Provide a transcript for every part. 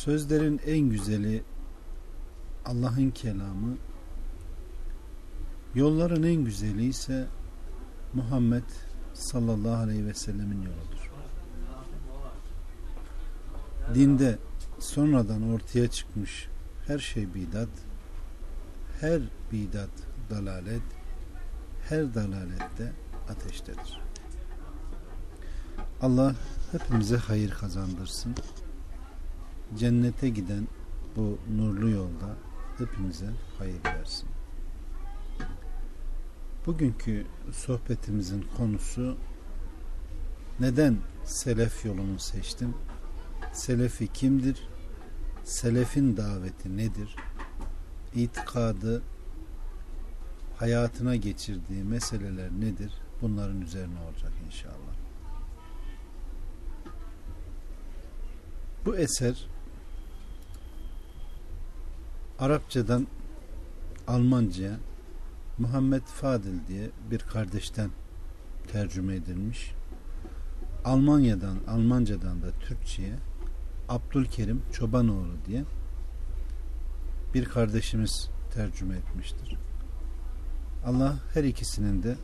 Sözlerin en güzeli Allah'ın kelamı, yolların en güzeli ise Muhammed sallallahu aleyhi ve sellemin yoludur. Dinde sonradan ortaya çıkmış her şey bidat, her bidat dalalet, her dalalette ateştedir. Allah hepimize hayır kazandırsın. Cennete giden bu nurlu yolda hepimize hayır versin. Bugünkü sohbetimizin konusu neden selef yolunu seçtim? Selefi kimdir? Selefin daveti nedir? İtikadı hayatına geçirdiği meseleler nedir? Bunların üzerine olacak inşallah. Bu eser Arapçadan Almanca'ya Muhammed Fadil diye bir kardeşten tercüme edilmiş. Almanya'dan, Almancadan da Türkçe'ye Abdülkerim Çobanoğlu diye bir kardeşimiz tercüme etmiştir. Allah her ikisinin de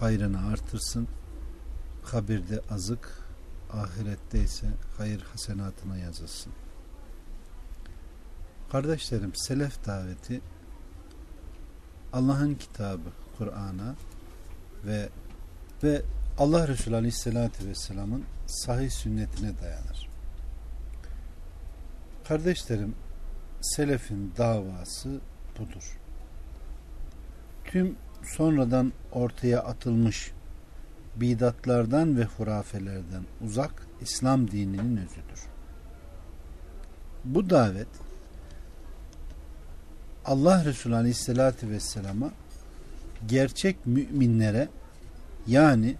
hayrını artırsın. Kabirde azık, ahirette ise hayır hasenatına yazılsın. Kardeşlerim selef daveti Allah'ın kitabı Kur'an'a ve ve Allah Resulü Aleyhisselatü Vesselam'ın sahih sünnetine dayanır. Kardeşlerim selefin davası budur. Tüm sonradan ortaya atılmış bidatlardan ve hurafelerden uzak İslam dininin özüdür. Bu davet Allah Resulü Aleyhisselatü Vesselam'a gerçek müminlere yani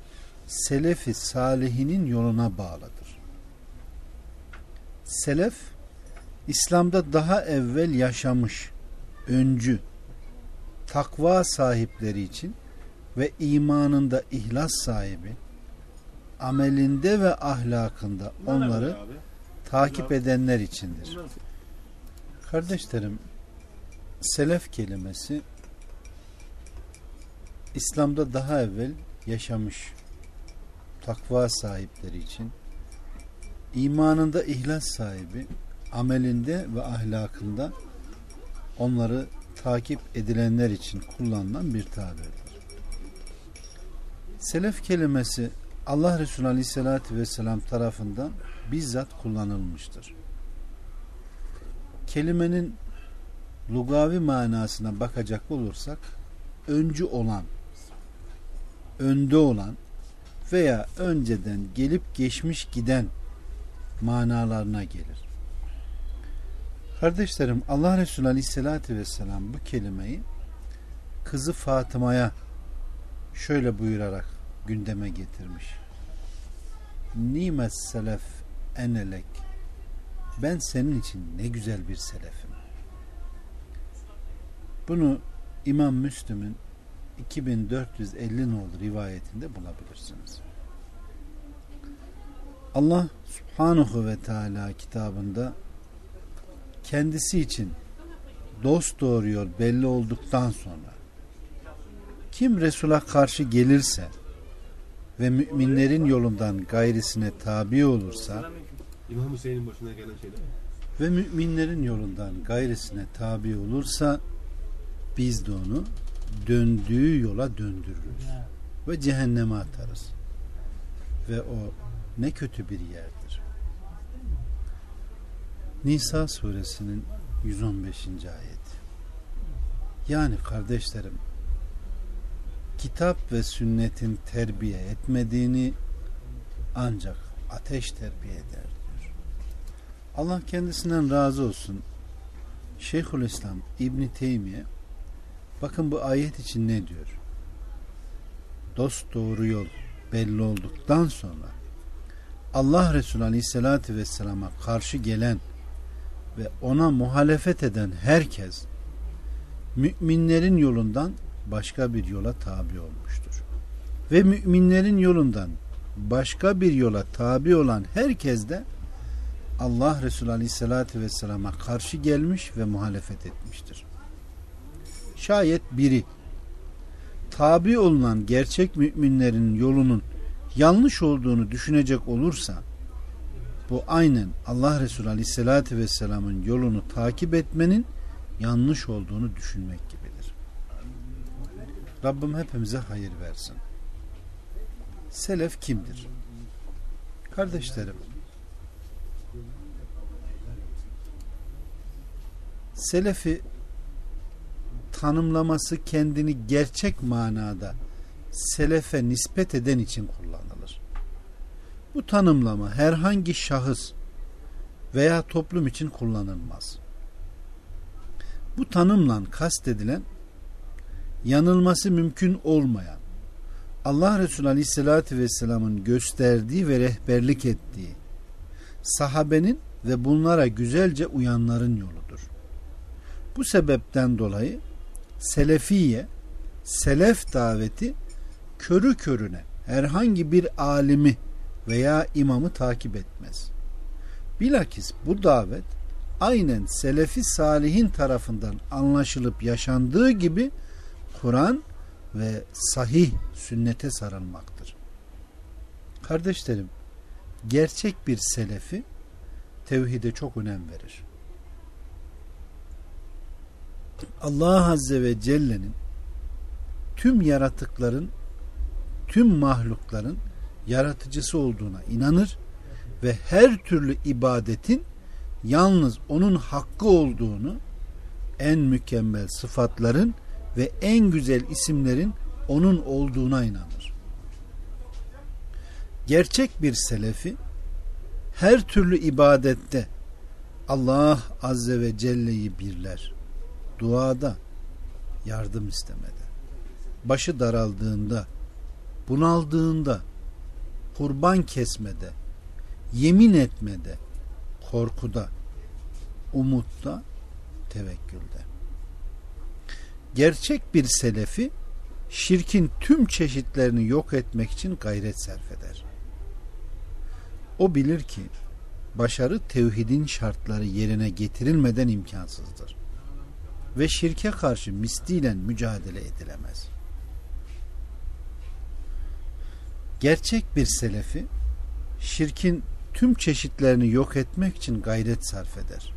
selefi salihinin yoluna bağlıdır. Selef İslam'da daha evvel yaşamış öncü takva sahipleri için ve imanında ihlas sahibi amelinde ve ahlakında onları takip edenler içindir. Kardeşlerim selef kelimesi İslam'da daha evvel yaşamış takva sahipleri için imanında ihlas sahibi amelinde ve ahlakında onları takip edilenler için kullanılan bir tabirdir. Selef kelimesi Allah Resulü Aleyhisselatü Vesselam tarafından bizzat kullanılmıştır. Kelimenin lugavi manasına bakacak olursak öncü olan, önde olan veya önceden gelip geçmiş giden manalarına gelir. Kardeşlerim Allah Resulü Aleyhisselatü Vesselam bu kelimeyi kızı Fatıma'ya şöyle buyurarak gündeme getirmiş. Nimet selef enelek ben senin için ne güzel bir selefim. Bunu İmam Müslüm'ün 2450 nolu rivayetinde bulabilirsiniz. Allah Subhanahu ve Teala kitabında kendisi için dost doğuruyor belli olduktan sonra kim Resul'a karşı gelirse ve müminlerin yolundan gayrisine tabi olursa İmam Hüseyin'in başına gelen şeyler. ve müminlerin yolundan gayrisine tabi olursa biz de onu döndüğü yola döndürürüz ve cehenneme atarız. Ve o ne kötü bir yerdir. Nisa suresinin 115. ayet. Yani kardeşlerim kitap ve sünnetin terbiye etmediğini ancak ateş terbiye eder diyor. Allah kendisinden razı olsun. Şeyhülislam İbni Teymiye bakın bu ayet için ne diyor? Dost doğru yol belli olduktan sonra Allah Resulü Aleyhisselatü Vesselam'a karşı gelen ve ona muhalefet eden herkes müminlerin yolundan başka bir yola tabi olmuştur. Ve müminlerin yolundan başka bir yola tabi olan herkes de Allah Resulü Aleyhisselatü Vesselam'a karşı gelmiş ve muhalefet etmiştir. Şayet biri tabi olunan gerçek müminlerin yolunun yanlış olduğunu düşünecek olursa bu aynen Allah Resulü Aleyhisselatü Vesselam'ın yolunu takip etmenin yanlış olduğunu düşünmek gibidir. Rabbim hepimize hayır versin. Selef kimdir? Kardeşlerim Selefi tanımlaması kendini gerçek manada selefe nispet eden için kullanılır. Bu tanımlama herhangi şahıs veya toplum için kullanılmaz. Bu tanımla kastedilen yanılması mümkün olmayan Allah Resulü Aleyhisselatü Vesselam'ın gösterdiği ve rehberlik ettiği sahabenin ve bunlara güzelce uyanların yoludur. Bu sebepten dolayı Selefiye, Selef daveti körü körüne herhangi bir alimi veya imamı takip etmez. Bilakis bu davet aynen Selefi Salihin tarafından anlaşılıp yaşandığı gibi Kur'an ve sahih sünnete sarılmaktır. Kardeşlerim, gerçek bir selefi tevhide çok önem verir. Allah Azze ve Celle'nin tüm yaratıkların, tüm mahlukların yaratıcısı olduğuna inanır ve her türlü ibadetin yalnız onun hakkı olduğunu, en mükemmel sıfatların ve en güzel isimlerin onun olduğuna inanır. Gerçek bir selefi her türlü ibadette Allah Azze ve Celle'yi birler. Duada, yardım istemede, başı daraldığında, bunaldığında, kurban kesmede, yemin etmede, korkuda, umutta, tevekkülde. Gerçek bir selefi şirkin tüm çeşitlerini yok etmek için gayret sarf eder. O bilir ki başarı tevhidin şartları yerine getirilmeden imkansızdır. Ve şirke karşı misliyle mücadele edilemez. Gerçek bir selefi şirkin tüm çeşitlerini yok etmek için gayret sarf eder.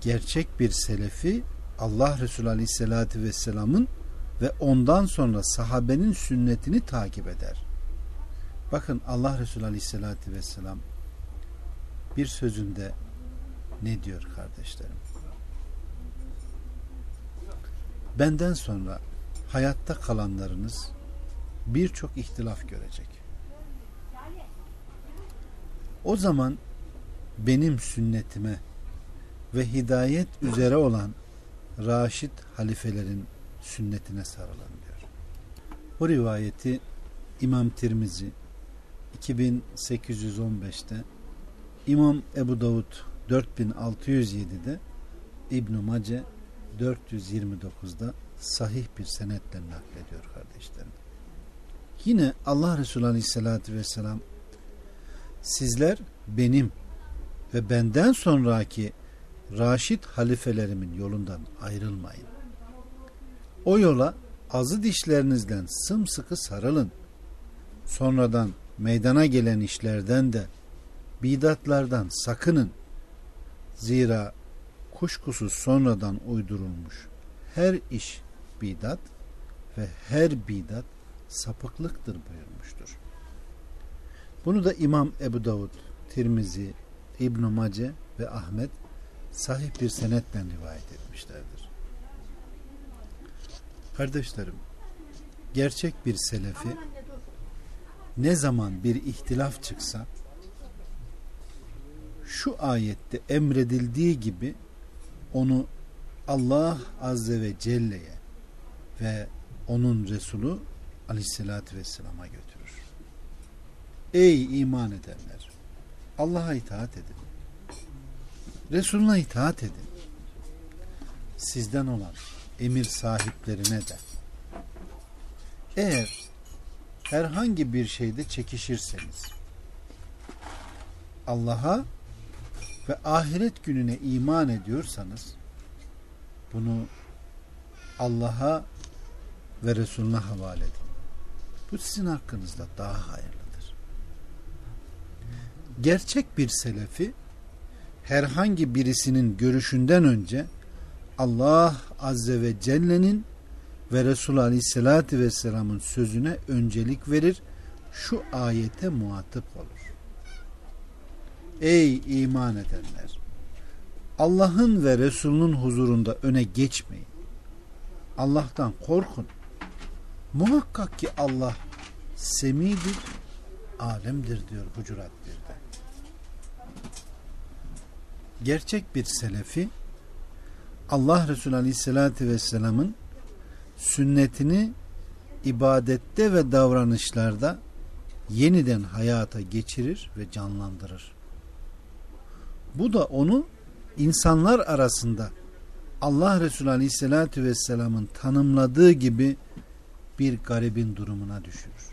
Gerçek bir selefi Allah Resulü Aleyhisselatü Vesselam'ın ve ondan sonra sahabenin sünnetini takip eder. Bakın Allah Resulü Aleyhisselatü Vesselam bir sözünde ne diyor kardeşlerim? Benden sonra hayatta kalanlarınız birçok ihtilaf görecek. O zaman benim sünnetime ve hidayet üzere olan Raşid halifelerin sünnetine sarılın diyor. Bu rivayeti İmam Tirmizi 2815'te İmam Ebu Davud 4607'de İbn Mace 429'da sahih bir senetle naklediyor kardeşlerim. Yine Allah Resulü Aleyhisselatü Vesselam sizler benim ve benden sonraki Raşid halifelerimin yolundan ayrılmayın. O yola azı dişlerinizden sımsıkı sarılın. Sonradan meydana gelen işlerden de bidatlardan sakının. Zira kuşkusuz sonradan uydurulmuş her iş bidat ve her bidat sapıklıktır buyurmuştur. Bunu da İmam Ebu Davud, Tirmizi, İbn Mace ve Ahmet sahih bir senetle rivayet etmişlerdir. Kardeşlerim, gerçek bir selefi ne zaman bir ihtilaf çıksa şu ayette emredildiği gibi onu Allah Azze ve Celle'ye ve onun Resulü Aleyhisselatü Vesselam'a götürür. Ey iman edenler! Allah'a itaat edin. Resulüne itaat edin. Sizden olan emir sahiplerine de. Eğer herhangi bir şeyde çekişirseniz Allah'a ve ahiret gününe iman ediyorsanız bunu Allah'a ve Resulüne havale edin. Bu sizin hakkınızda daha hayırlıdır. Gerçek bir selefi herhangi birisinin görüşünden önce Allah Azze ve Celle'nin ve Resulü Aleyhisselatü Vesselam'ın sözüne öncelik verir. Şu ayete muhatap olur. Ey iman edenler! Allah'ın ve Resulünün huzurunda öne geçmeyin. Allah'tan korkun. Muhakkak ki Allah semidir, alemdir diyor Hucurat 1'de. Gerçek bir selefi Allah Resulü Aleyhisselatü Vesselam'ın sünnetini ibadette ve davranışlarda yeniden hayata geçirir ve canlandırır. Bu da onu insanlar arasında Allah Resulü Aleyhisselatü Vesselam'ın tanımladığı gibi bir garibin durumuna düşürür.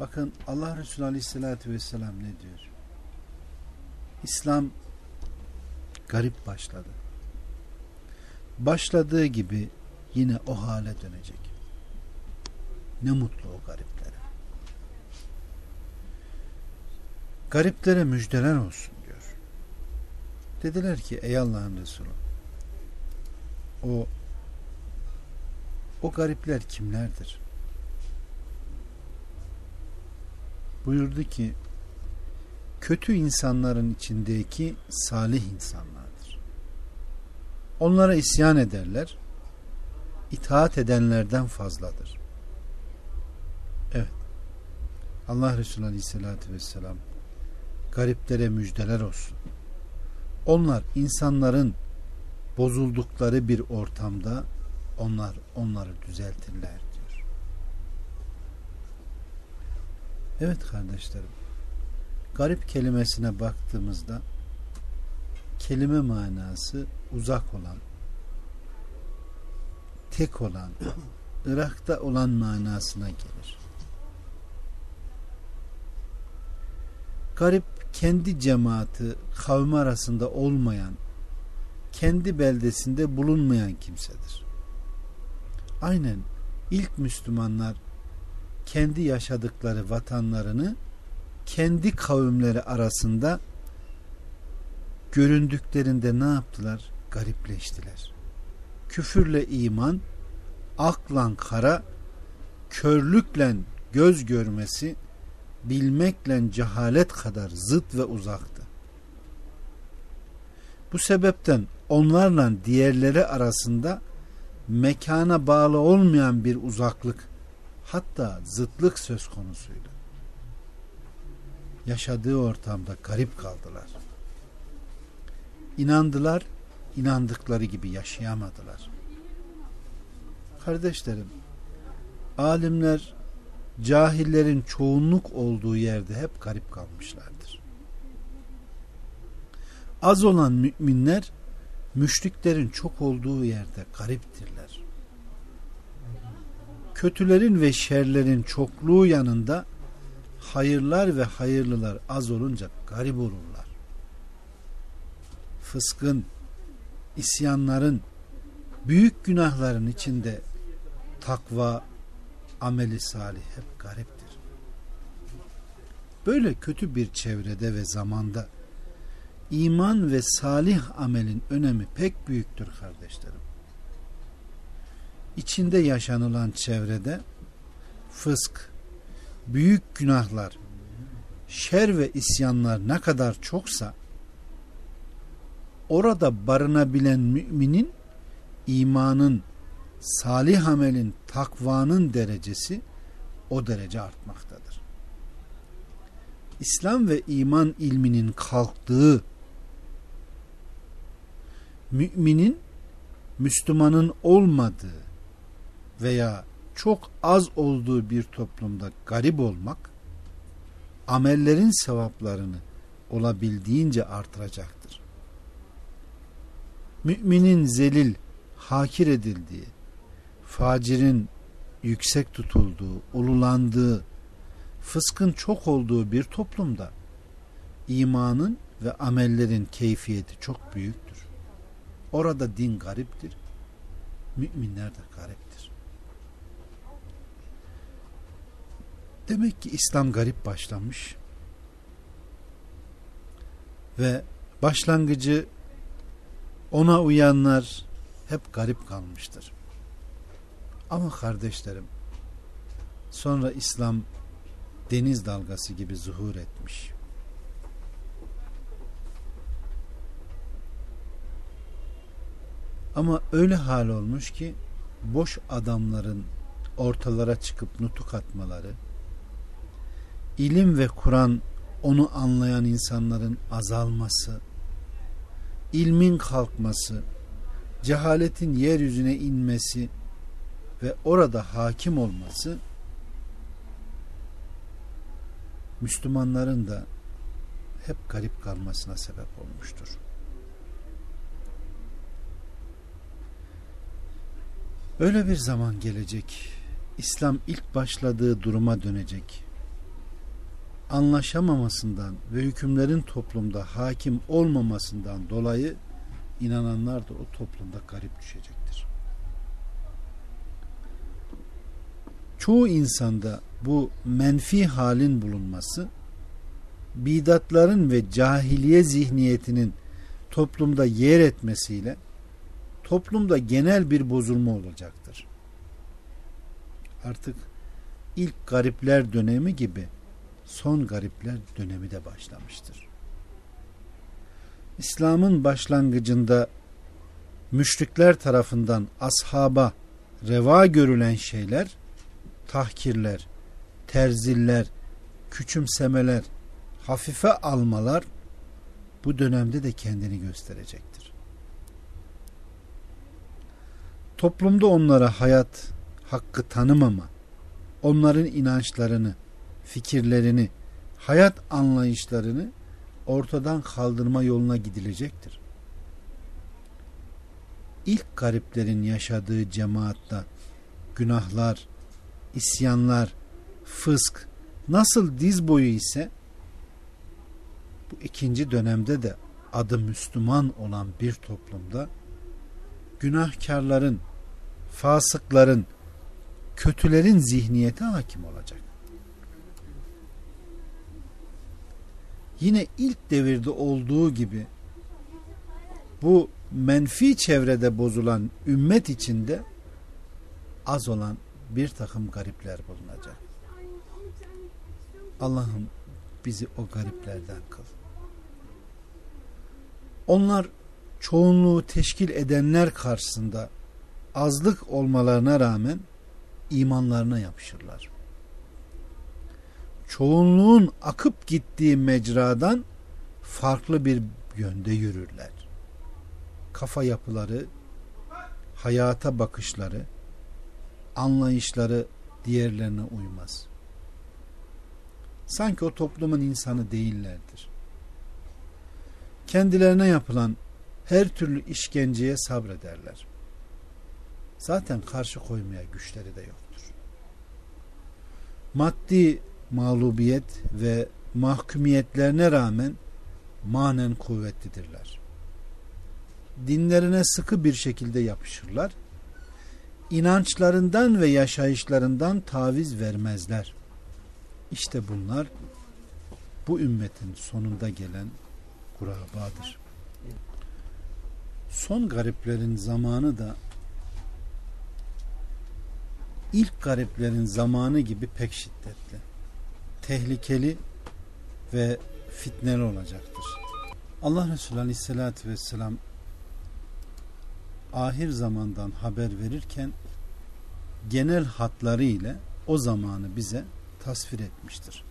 Bakın Allah Resulü Aleyhisselatü Vesselam ne diyor? İslam garip başladı. Başladığı gibi yine o hale dönecek. Ne mutlu o gariplere. Gariplere müjdeler olsun diyor. Dediler ki ey Allah'ın Resulü o o garipler kimlerdir? Buyurdu ki kötü insanların içindeki salih insanlardır. Onlara isyan ederler. itaat edenlerden fazladır. Evet. Allah Resulü Aleyhisselatü Vesselam gariplere müjdeler olsun. Onlar insanların bozuldukları bir ortamda onlar onları düzeltirler diyor. Evet kardeşlerim. Garip kelimesine baktığımızda kelime manası uzak olan, tek olan, Irak'ta olan manasına gelir. Garip kendi cemaati, kavmi arasında olmayan, kendi beldesinde bulunmayan kimsedir. Aynen ilk Müslümanlar kendi yaşadıkları vatanlarını kendi kavimleri arasında göründüklerinde ne yaptılar? Garipleştiler. Küfürle iman, aklan kara, körlükle göz görmesi, bilmekle cehalet kadar zıt ve uzaktı. Bu sebepten onlarla diğerleri arasında mekana bağlı olmayan bir uzaklık hatta zıtlık söz konusuydu. Yaşadığı ortamda garip kaldılar. İnandılar, inandıkları gibi yaşayamadılar. Kardeşlerim, alimler cahillerin çoğunluk olduğu yerde hep garip kalmışlardır. Az olan müminler müşriklerin çok olduğu yerde gariptirler. Kötülerin ve şerlerin çokluğu yanında hayırlar ve hayırlılar az olunca garip olurlar. Fıskın, isyanların, büyük günahların içinde takva, ameli salih hep gariptir. Böyle kötü bir çevrede ve zamanda iman ve salih amelin önemi pek büyüktür kardeşlerim. İçinde yaşanılan çevrede fısk, büyük günahlar, şer ve isyanlar ne kadar çoksa orada barınabilen müminin imanın, salih amelin, takvanın derecesi o derece artmaktadır. İslam ve iman ilminin kalktığı müminin Müslümanın olmadığı veya çok az olduğu bir toplumda garip olmak amellerin sevaplarını olabildiğince artıracaktır. Müminin zelil, hakir edildiği, facirin yüksek tutulduğu, ululandığı, fıskın çok olduğu bir toplumda imanın ve amellerin keyfiyeti çok büyüktür. Orada din gariptir. Müminler de gariptir. Demek ki İslam garip başlamış. Ve başlangıcı ona uyanlar hep garip kalmıştır. Ama kardeşlerim sonra İslam deniz dalgası gibi zuhur etmiş. Ama öyle hal olmuş ki boş adamların ortalara çıkıp nutuk atmaları, ilim ve Kur'an onu anlayan insanların azalması, ilmin kalkması, cehaletin yeryüzüne inmesi ve orada hakim olması Müslümanların da hep garip kalmasına sebep olmuştur. Öyle bir zaman gelecek. İslam ilk başladığı duruma dönecek. Anlaşamamasından ve hükümlerin toplumda hakim olmamasından dolayı inananlar da o toplumda garip düşecektir. Çoğu insanda bu menfi halin bulunması bidatların ve cahiliye zihniyetinin toplumda yer etmesiyle toplumda genel bir bozulma olacaktır. Artık ilk garipler dönemi gibi son garipler dönemi de başlamıştır. İslam'ın başlangıcında müşrikler tarafından ashaba reva görülen şeyler tahkirler, terziller, küçümsemeler, hafife almalar bu dönemde de kendini gösterecektir. Toplumda onlara hayat, hakkı tanımama, onların inançlarını, fikirlerini, hayat anlayışlarını ortadan kaldırma yoluna gidilecektir. İlk gariplerin yaşadığı cemaatta günahlar, isyanlar, fısk nasıl diz boyu ise bu ikinci dönemde de adı Müslüman olan bir toplumda günahkarların, fasıkların, kötülerin zihniyeti hakim olacak. Yine ilk devirde olduğu gibi bu menfi çevrede bozulan ümmet içinde az olan bir takım garipler bulunacak. Allah'ım bizi o gariplerden kıl. Onlar çoğunluğu teşkil edenler karşısında azlık olmalarına rağmen imanlarına yapışırlar. Çoğunluğun akıp gittiği mecradan farklı bir yönde yürürler. Kafa yapıları, hayata bakışları, anlayışları diğerlerine uymaz. Sanki o toplumun insanı değillerdir. Kendilerine yapılan her türlü işkenceye sabrederler. Zaten karşı koymaya güçleri de yoktur. Maddi mağlubiyet ve mahkumiyetlerine rağmen manen kuvvetlidirler. Dinlerine sıkı bir şekilde yapışırlar inançlarından ve yaşayışlarından taviz vermezler. İşte bunlar bu ümmetin sonunda gelen kurabadır. Son gariplerin zamanı da ilk gariplerin zamanı gibi pek şiddetli, tehlikeli ve fitneli olacaktır. Allah Resulü Aleyhisselatü Vesselam ahir zamandan haber verirken genel hatları ile o zamanı bize tasvir etmiştir.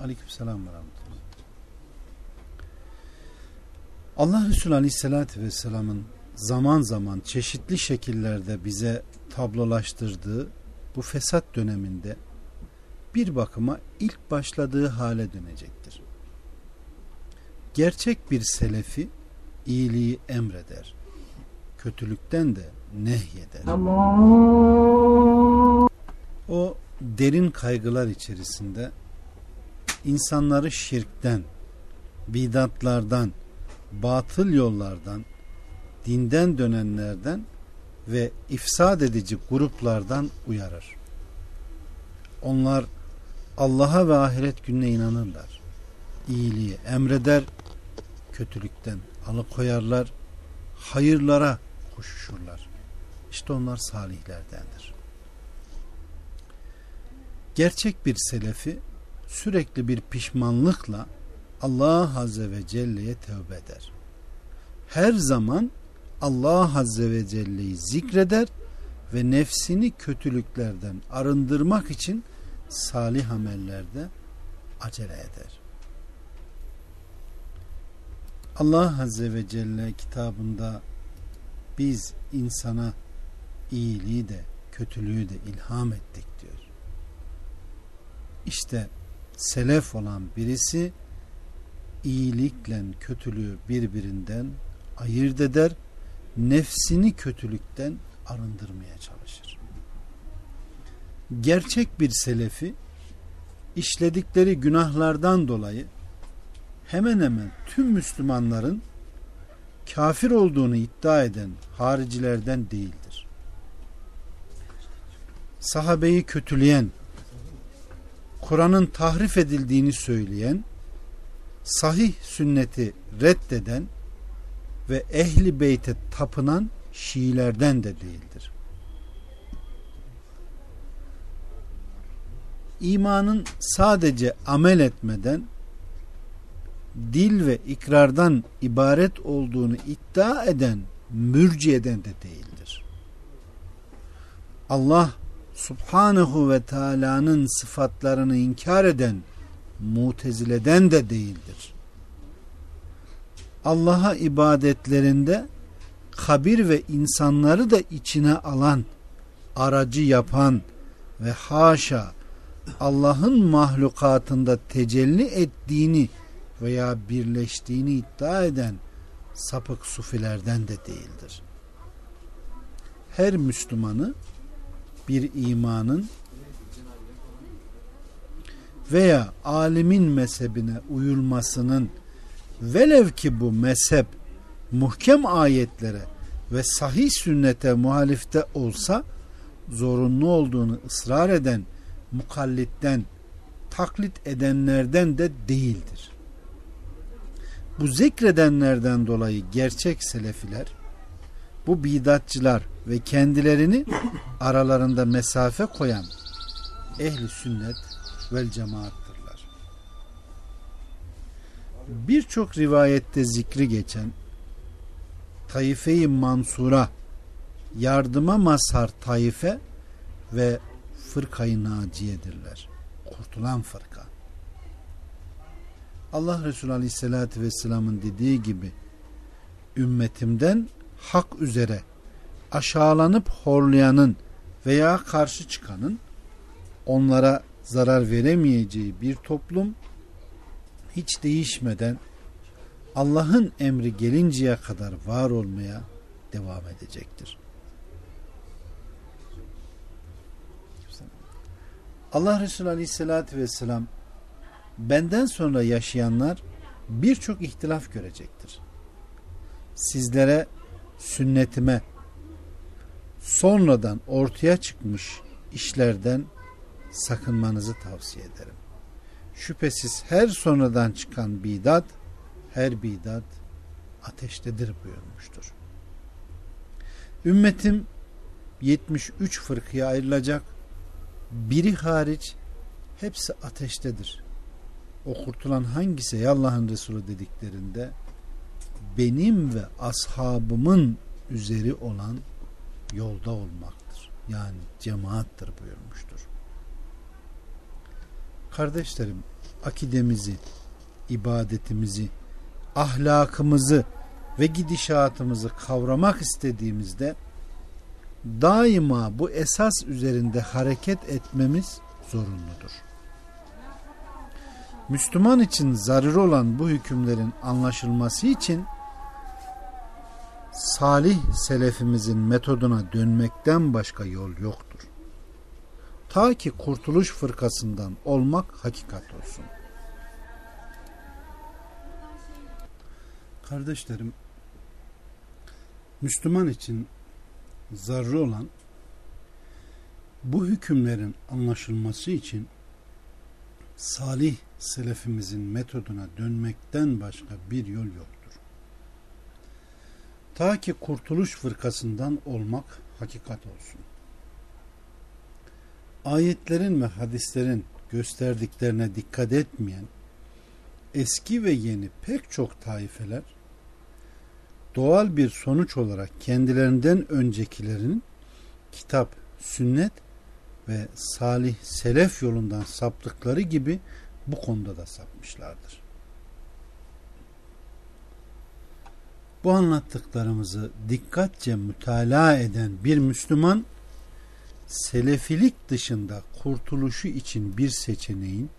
Aleykümselam ve rahmetullah. Allah Resulü Aleyhisselatü Vesselam'ın zaman zaman çeşitli şekillerde bize tablolaştırdığı bu fesat döneminde bir bakıma ilk başladığı hale dönecektir. Gerçek bir selefi iyiliği emreder. Kötülükten de nehyeder. O derin kaygılar içerisinde insanları şirkten, bidatlardan, batıl yollardan, dinden dönenlerden ve ifsad edici gruplardan uyarır. Onlar Allah'a ve ahiret gününe inanırlar. İyiliği emreder, kötülükten alıkoyarlar, hayırlara koşuşurlar. İşte onlar salihlerdendir. Gerçek bir selefi sürekli bir pişmanlıkla Allah Azze ve Celle'ye tövbe eder. Her zaman Allah Azze ve Celle'yi zikreder ve nefsini kötülüklerden arındırmak için salih amellerde acele eder. Allah Azze ve Celle kitabında biz insana iyiliği de kötülüğü de ilham ettik diyor. İşte selef olan birisi iyilikle kötülüğü birbirinden ayırt eder, nefsini kötülükten arındırmaya çalışır. Gerçek bir selefi işledikleri günahlardan dolayı hemen hemen tüm Müslümanların kafir olduğunu iddia eden haricilerden değildir. Sahabeyi kötüleyen, Kur'an'ın tahrif edildiğini söyleyen, sahih sünneti reddeden ve ehli beyte tapınan Şiilerden de değildir. İmanın sadece amel etmeden dil ve ikrardan ibaret olduğunu iddia eden mürciyeden de değildir. Allah subhanahu ve teala'nın sıfatlarını inkar eden mutezileden de değildir. Allah'a ibadetlerinde kabir ve insanları da içine alan, aracı yapan ve haşa Allah'ın mahlukatında tecelli ettiğini veya birleştiğini iddia eden sapık sufilerden de değildir. Her Müslümanı bir imanın veya alimin mezhebine uyulmasının velev ki bu mezhep muhkem ayetlere ve sahih sünnete muhalifte olsa zorunlu olduğunu ısrar eden mukallitten taklit edenlerden de değildir. Bu zikredenlerden dolayı gerçek selefiler bu bidatçılar ve kendilerini aralarında mesafe koyan ehli sünnet vel cemaattırlar. Birçok rivayette zikri geçen Taife-i Mansura yardıma mazhar taife ve fırkayı naciyedirler. Kurtulan fırka. Allah Resulü Aleyhisselatü Vesselam'ın dediği gibi ümmetimden hak üzere aşağılanıp horlayanın veya karşı çıkanın onlara zarar veremeyeceği bir toplum hiç değişmeden Allah'ın emri gelinceye kadar var olmaya devam edecektir. Allah Resulü Aleyhisselatü Vesselam benden sonra yaşayanlar birçok ihtilaf görecektir. Sizlere sünnetime sonradan ortaya çıkmış işlerden sakınmanızı tavsiye ederim. Şüphesiz her sonradan çıkan bidat her bidat ateştedir buyurmuştur. Ümmetim 73 fırkıya ayrılacak. Biri hariç hepsi ateştedir. O kurtulan hangisi ey Allah'ın Resulü dediklerinde benim ve ashabımın üzeri olan yolda olmaktır. Yani cemaattir buyurmuştur. Kardeşlerim akidemizi, ibadetimizi, ahlakımızı ve gidişatımızı kavramak istediğimizde daima bu esas üzerinde hareket etmemiz zorunludur. Müslüman için zaruri olan bu hükümlerin anlaşılması için salih selefimizin metoduna dönmekten başka yol yoktur. Ta ki kurtuluş fırkasından olmak hakikat olsun. Kardeşlerim, Müslüman için zararı olan bu hükümlerin anlaşılması için salih selefimizin metoduna dönmekten başka bir yol yoktur. Ta ki kurtuluş fırkasından olmak hakikat olsun. Ayetlerin ve hadislerin gösterdiklerine dikkat etmeyen eski ve yeni pek çok taifeler doğal bir sonuç olarak kendilerinden öncekilerin kitap, sünnet ve salih selef yolundan saptıkları gibi bu konuda da sapmışlardır. Bu anlattıklarımızı dikkatçe mütalaa eden bir Müslüman selefilik dışında kurtuluşu için bir seçeneğin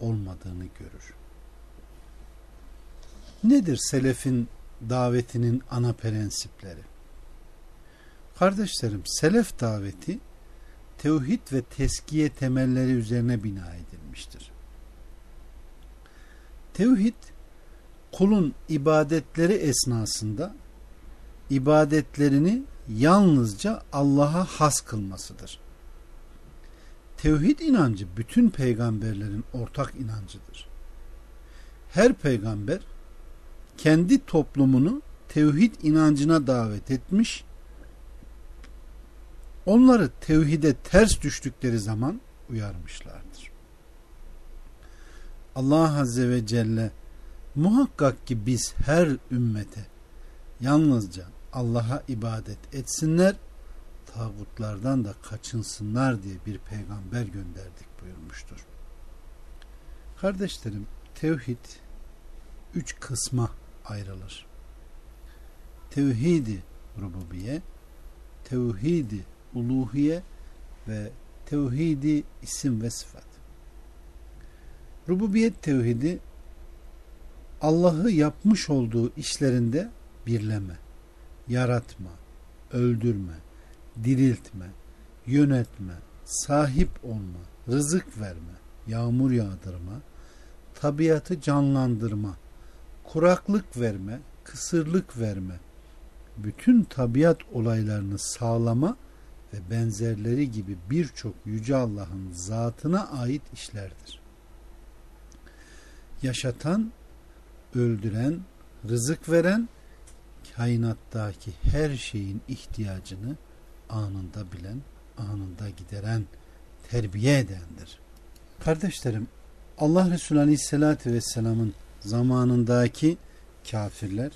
olmadığını görür. Nedir selefin davetinin ana prensipleri? Kardeşlerim, selef daveti tevhid ve teskiye temelleri üzerine bina edilmiştir. Tevhid kulun ibadetleri esnasında ibadetlerini yalnızca Allah'a has kılmasıdır. Tevhid inancı bütün peygamberlerin ortak inancıdır. Her peygamber kendi toplumunu tevhid inancına davet etmiş, onları tevhide ters düştükleri zaman uyarmışlardır. Allah Azze ve Celle muhakkak ki biz her ümmete yalnızca Allah'a ibadet etsinler, tağutlardan da kaçınsınlar diye bir peygamber gönderdik buyurmuştur. Kardeşlerim, tevhid üç kısma ayrılır. Tevhidi rububiye, tevhidi uluhiye ve tevhidi isim ve sıfat. Rububiyet tevhidi Allah'ı yapmış olduğu işlerinde birleme, yaratma, öldürme, diriltme, yönetme, sahip olma, rızık verme, yağmur yağdırma, tabiatı canlandırma, kuraklık verme, kısırlık verme, bütün tabiat olaylarını sağlama ve benzerleri gibi birçok yüce Allah'ın zatına ait işlerdir. Yaşatan, öldüren, rızık veren, kainattaki her şeyin ihtiyacını anında bilen, anında gideren, terbiye edendir. Kardeşlerim, Allah Resulü Aleyhisselatü Vesselam'ın zamanındaki kafirler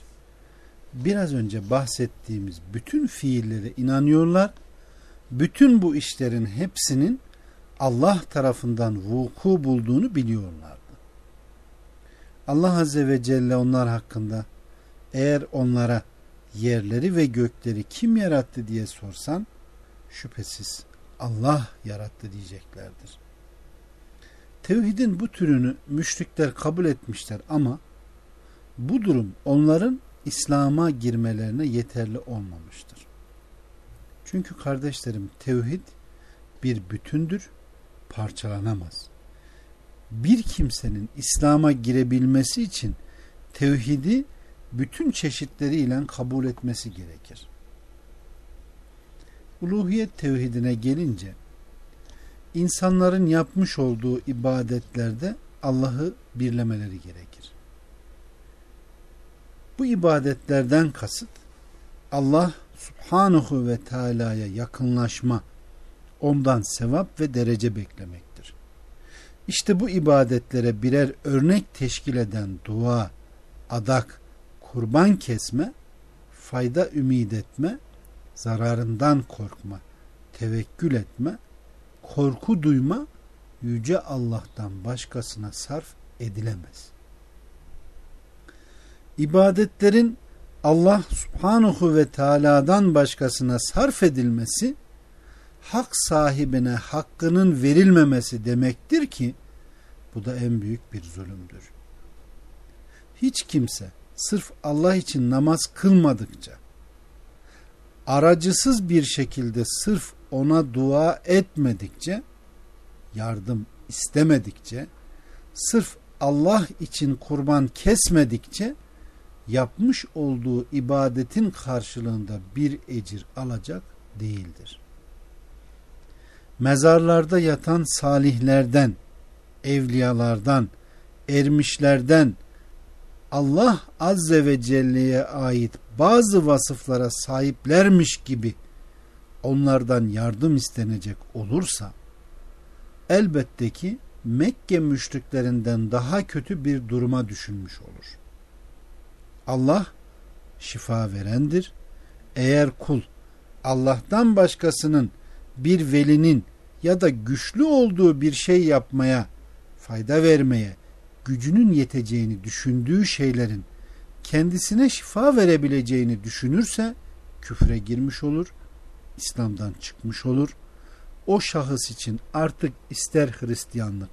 biraz önce bahsettiğimiz bütün fiillere inanıyorlar. Bütün bu işlerin hepsinin Allah tarafından vuku bulduğunu biliyorlardı. Allah Azze ve Celle onlar hakkında eğer onlara yerleri ve gökleri kim yarattı diye sorsan şüphesiz Allah yarattı diyeceklerdir. Tevhidin bu türünü müşrikler kabul etmişler ama bu durum onların İslam'a girmelerine yeterli olmamıştır. Çünkü kardeşlerim tevhid bir bütündür, parçalanamaz. Bir kimsenin İslam'a girebilmesi için tevhidi bütün çeşitleriyle kabul etmesi gerekir. Uluhiyet tevhidine gelince insanların yapmış olduğu ibadetlerde Allah'ı birlemeleri gerekir. Bu ibadetlerden kasıt Allah subhanahu ve teala'ya yakınlaşma, ondan sevap ve derece beklemektir. İşte bu ibadetlere birer örnek teşkil eden dua, adak, kurban kesme, fayda ümid etme, zararından korkma, tevekkül etme, korku duyma yüce Allah'tan başkasına sarf edilemez. İbadetlerin Allah subhanahu ve teala'dan başkasına sarf edilmesi hak sahibine hakkının verilmemesi demektir ki bu da en büyük bir zulümdür. Hiç kimse sırf Allah için namaz kılmadıkça aracısız bir şekilde sırf ona dua etmedikçe yardım istemedikçe sırf Allah için kurban kesmedikçe yapmış olduğu ibadetin karşılığında bir ecir alacak değildir. Mezarlarda yatan salihlerden, evliyalardan, ermişlerden Allah Azze ve Celle'ye ait bazı vasıflara sahiplermiş gibi onlardan yardım istenecek olursa elbette ki Mekke müşriklerinden daha kötü bir duruma düşünmüş olur. Allah şifa verendir. Eğer kul Allah'tan başkasının bir velinin ya da güçlü olduğu bir şey yapmaya, fayda vermeye, gücünün yeteceğini düşündüğü şeylerin kendisine şifa verebileceğini düşünürse küfre girmiş olur, İslam'dan çıkmış olur. O şahıs için artık ister Hristiyanlık,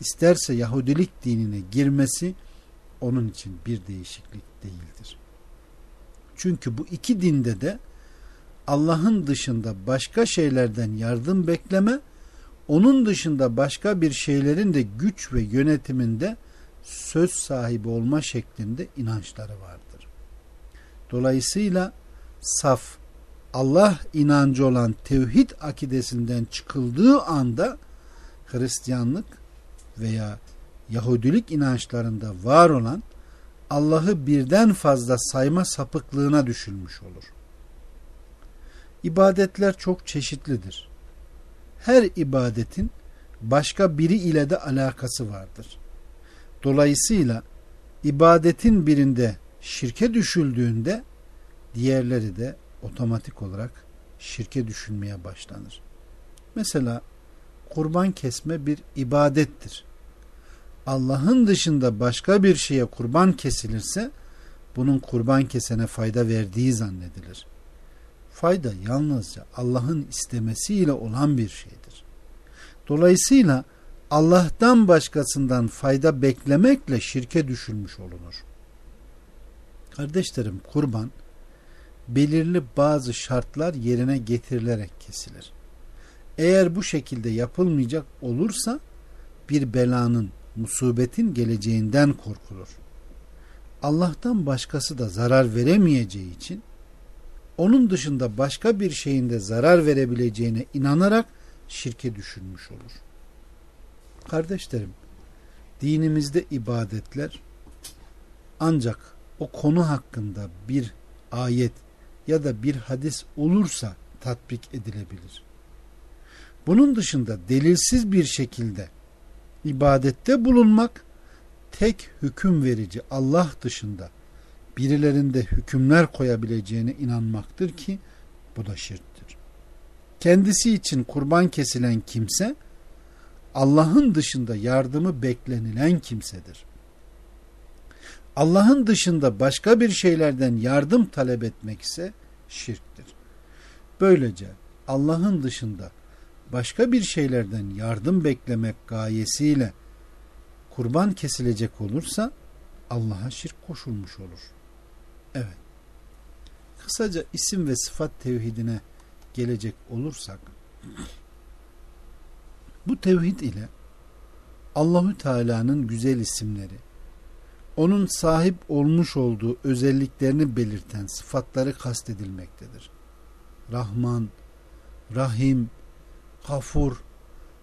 isterse Yahudilik dinine girmesi onun için bir değişiklik değildir. Çünkü bu iki dinde de Allah'ın dışında başka şeylerden yardım bekleme, onun dışında başka bir şeylerin de güç ve yönetiminde söz sahibi olma şeklinde inançları vardır. Dolayısıyla saf Allah inancı olan tevhid akidesinden çıkıldığı anda Hristiyanlık veya Yahudilik inançlarında var olan Allah'ı birden fazla sayma sapıklığına düşülmüş olur. İbadetler çok çeşitlidir. Her ibadetin başka biri ile de alakası vardır. Dolayısıyla ibadetin birinde şirke düşüldüğünde diğerleri de otomatik olarak şirke düşünmeye başlanır. Mesela kurban kesme bir ibadettir. Allah'ın dışında başka bir şeye kurban kesilirse bunun kurban kesene fayda verdiği zannedilir. Fayda yalnızca Allah'ın istemesiyle olan bir şeydir. Dolayısıyla Allah'tan başkasından fayda beklemekle şirke düşülmüş olunur. Kardeşlerim kurban belirli bazı şartlar yerine getirilerek kesilir. Eğer bu şekilde yapılmayacak olursa bir belanın, musibetin geleceğinden korkulur. Allah'tan başkası da zarar veremeyeceği için onun dışında başka bir şeyin de zarar verebileceğine inanarak şirke düşülmüş olur. Kardeşlerim, dinimizde ibadetler ancak o konu hakkında bir ayet ya da bir hadis olursa tatbik edilebilir. Bunun dışında delilsiz bir şekilde ibadette bulunmak tek hüküm verici Allah dışında birilerinde hükümler koyabileceğine inanmaktır ki bu da şirktir. Kendisi için kurban kesilen kimse Allah'ın dışında yardımı beklenilen kimsedir. Allah'ın dışında başka bir şeylerden yardım talep etmek ise şirktir. Böylece Allah'ın dışında başka bir şeylerden yardım beklemek gayesiyle kurban kesilecek olursa Allah'a şirk koşulmuş olur. Evet. Kısaca isim ve sıfat tevhidine gelecek olursak bu tevhid ile Allahü Teala'nın güzel isimleri, onun sahip olmuş olduğu özelliklerini belirten sıfatları kastedilmektedir. Rahman, Rahim, Kafur,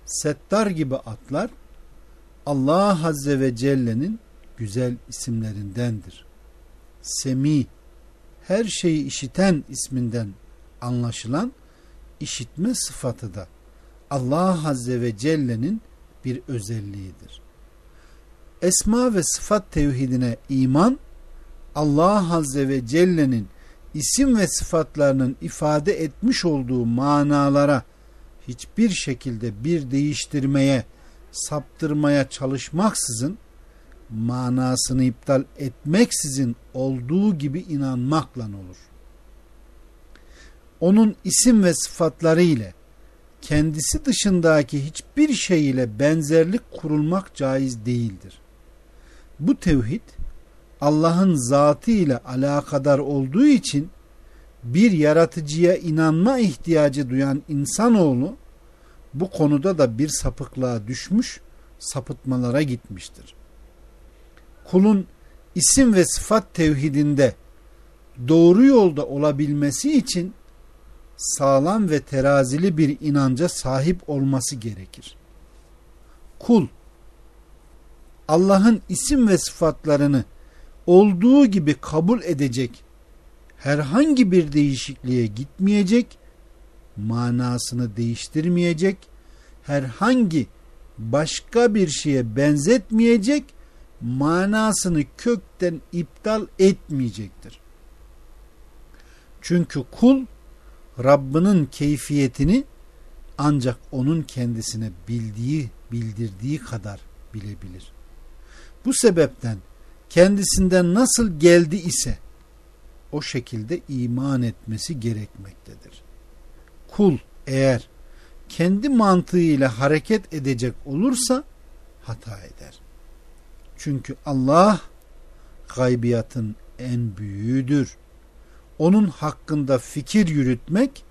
Settar gibi atlar Allah Azze ve Celle'nin güzel isimlerindendir. Semi, her şeyi işiten isminden anlaşılan işitme sıfatı da Allah Azze ve Celle'nin bir özelliğidir. Esma ve sıfat tevhidine iman Allah Azze ve Celle'nin isim ve sıfatlarının ifade etmiş olduğu manalara hiçbir şekilde bir değiştirmeye, saptırmaya çalışmaksızın manasını iptal etmeksizin olduğu gibi inanmakla olur. Onun isim ve sıfatları ile kendisi dışındaki hiçbir şey ile benzerlik kurulmak caiz değildir. Bu tevhid Allah'ın zatı ile alakadar olduğu için bir yaratıcıya inanma ihtiyacı duyan insanoğlu bu konuda da bir sapıklığa düşmüş, sapıtmalara gitmiştir. Kulun isim ve sıfat tevhidinde doğru yolda olabilmesi için sağlam ve terazili bir inanca sahip olması gerekir. Kul Allah'ın isim ve sıfatlarını olduğu gibi kabul edecek, herhangi bir değişikliğe gitmeyecek, manasını değiştirmeyecek, herhangi başka bir şeye benzetmeyecek, manasını kökten iptal etmeyecektir. Çünkü kul Rabbinin keyfiyetini ancak onun kendisine bildiği, bildirdiği kadar bilebilir. Bu sebepten kendisinden nasıl geldi ise o şekilde iman etmesi gerekmektedir. Kul eğer kendi mantığıyla hareket edecek olursa hata eder. Çünkü Allah gaybiyatın en büyüğüdür. Onun hakkında fikir yürütmek,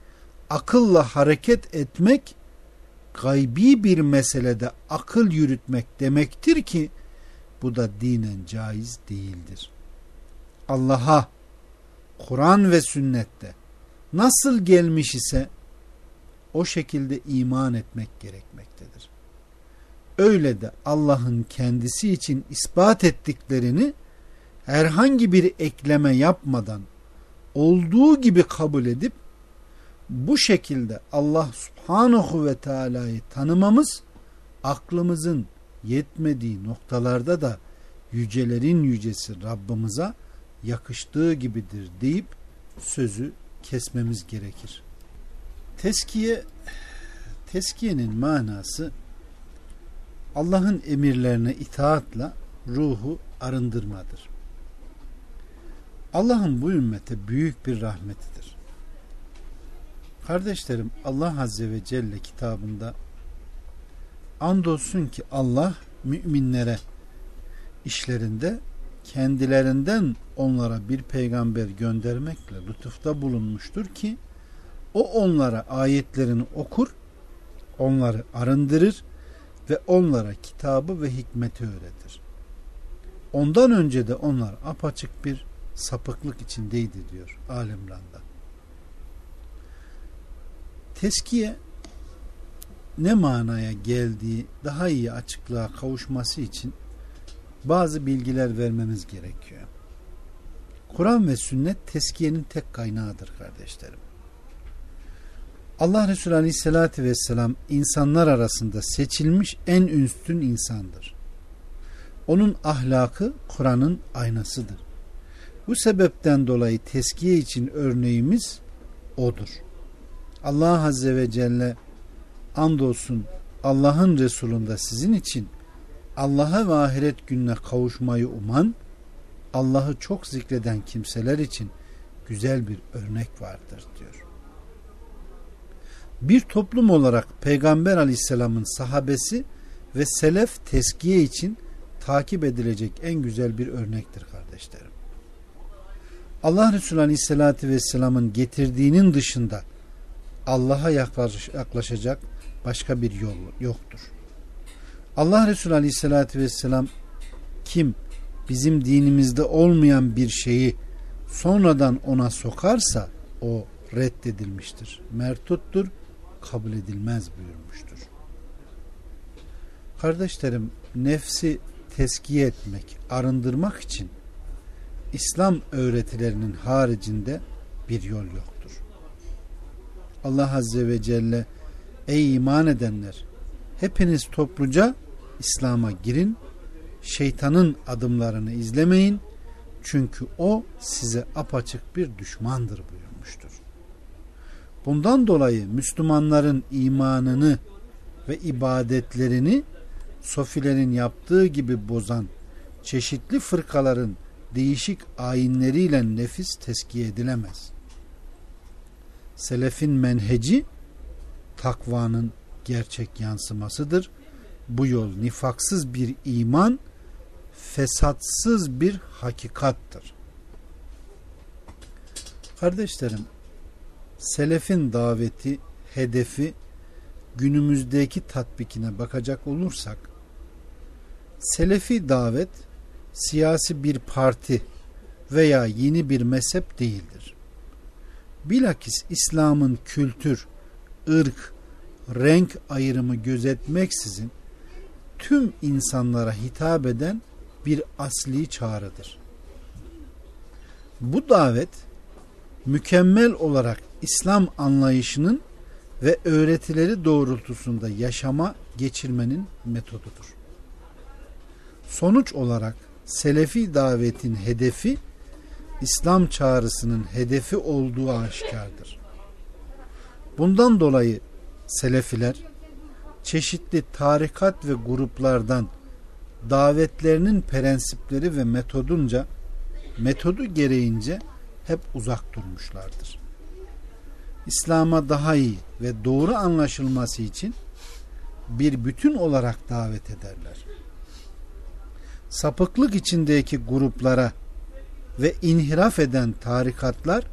akılla hareket etmek, gaybi bir meselede akıl yürütmek demektir ki bu da dinen caiz değildir. Allah'a Kur'an ve sünnette nasıl gelmiş ise o şekilde iman etmek gerekmektedir. Öyle de Allah'ın kendisi için ispat ettiklerini herhangi bir ekleme yapmadan olduğu gibi kabul edip bu şekilde Allah subhanahu ve teala'yı tanımamız aklımızın yetmediği noktalarda da yücelerin yücesi Rabbimize yakıştığı gibidir deyip sözü kesmemiz gerekir. Teskiye teskiyenin manası Allah'ın emirlerine itaatla ruhu arındırmadır. Allah'ın bu ümmete büyük bir rahmetidir. Kardeşlerim Allah Azze ve Celle kitabında andolsun ki Allah müminlere işlerinde kendilerinden onlara bir peygamber göndermekle lütufta bulunmuştur ki o onlara ayetlerini okur, onları arındırır ve onlara kitabı ve hikmeti öğretir. Ondan önce de onlar apaçık bir sapıklık içindeydi diyor Alimran'da. Teskiye ne manaya geldiği daha iyi açıklığa kavuşması için bazı bilgiler vermemiz gerekiyor. Kur'an ve sünnet teskiyenin tek kaynağıdır kardeşlerim. Allah Resulü Aleyhisselatü Vesselam insanlar arasında seçilmiş en üstün insandır. Onun ahlakı Kur'an'ın aynasıdır. Bu sebepten dolayı teskiye için örneğimiz odur. Allah Azze ve Celle andolsun Allah'ın Resulü'nde sizin için Allah'a ve ahiret gününe kavuşmayı uman, Allah'ı çok zikreden kimseler için güzel bir örnek vardır diyor. Bir toplum olarak Peygamber aleyhisselamın sahabesi ve selef teskiye için takip edilecek en güzel bir örnektir kardeşlerim. Allah Resulü aleyhisselatü vesselamın getirdiğinin dışında Allah'a yaklaşacak başka bir yol yoktur. Allah Resulü Aleyhisselatü Vesselam kim bizim dinimizde olmayan bir şeyi sonradan ona sokarsa o reddedilmiştir. Mertuttur, kabul edilmez buyurmuştur. Kardeşlerim nefsi teskiye etmek, arındırmak için İslam öğretilerinin haricinde bir yol yoktur. Allah Azze ve Celle ey iman edenler hepiniz topluca İslam'a girin, şeytanın adımlarını izlemeyin Çünkü o size apaçık bir düşmandır buyurmuştur. Bundan dolayı Müslümanların imanını ve ibadetlerini sofilerin yaptığı gibi bozan çeşitli fırkaların değişik ayinleriyle nefis teskiye edilemez. Selefin menheci takvanın gerçek yansımasıdır. Bu yol nifaksız bir iman, fesatsız bir hakikattır. Kardeşlerim, selefin daveti, hedefi günümüzdeki tatbikine bakacak olursak Selefi davet siyasi bir parti veya yeni bir mezhep değildir. Bilakis İslam'ın kültür, ırk, renk ayrımı gözetmeksizin tüm insanlara hitap eden bir asli çağrıdır. Bu davet mükemmel olarak İslam anlayışının ve öğretileri doğrultusunda yaşama geçirmenin metodudur. Sonuç olarak Selefi davetin hedefi İslam çağrısının hedefi olduğu aşikardır. Bundan dolayı Selefiler çeşitli tarikat ve gruplardan davetlerinin prensipleri ve metodunca metodu gereğince hep uzak durmuşlardır. İslam'a daha iyi ve doğru anlaşılması için bir bütün olarak davet ederler. Sapıklık içindeki gruplara ve inhiraf eden tarikatlar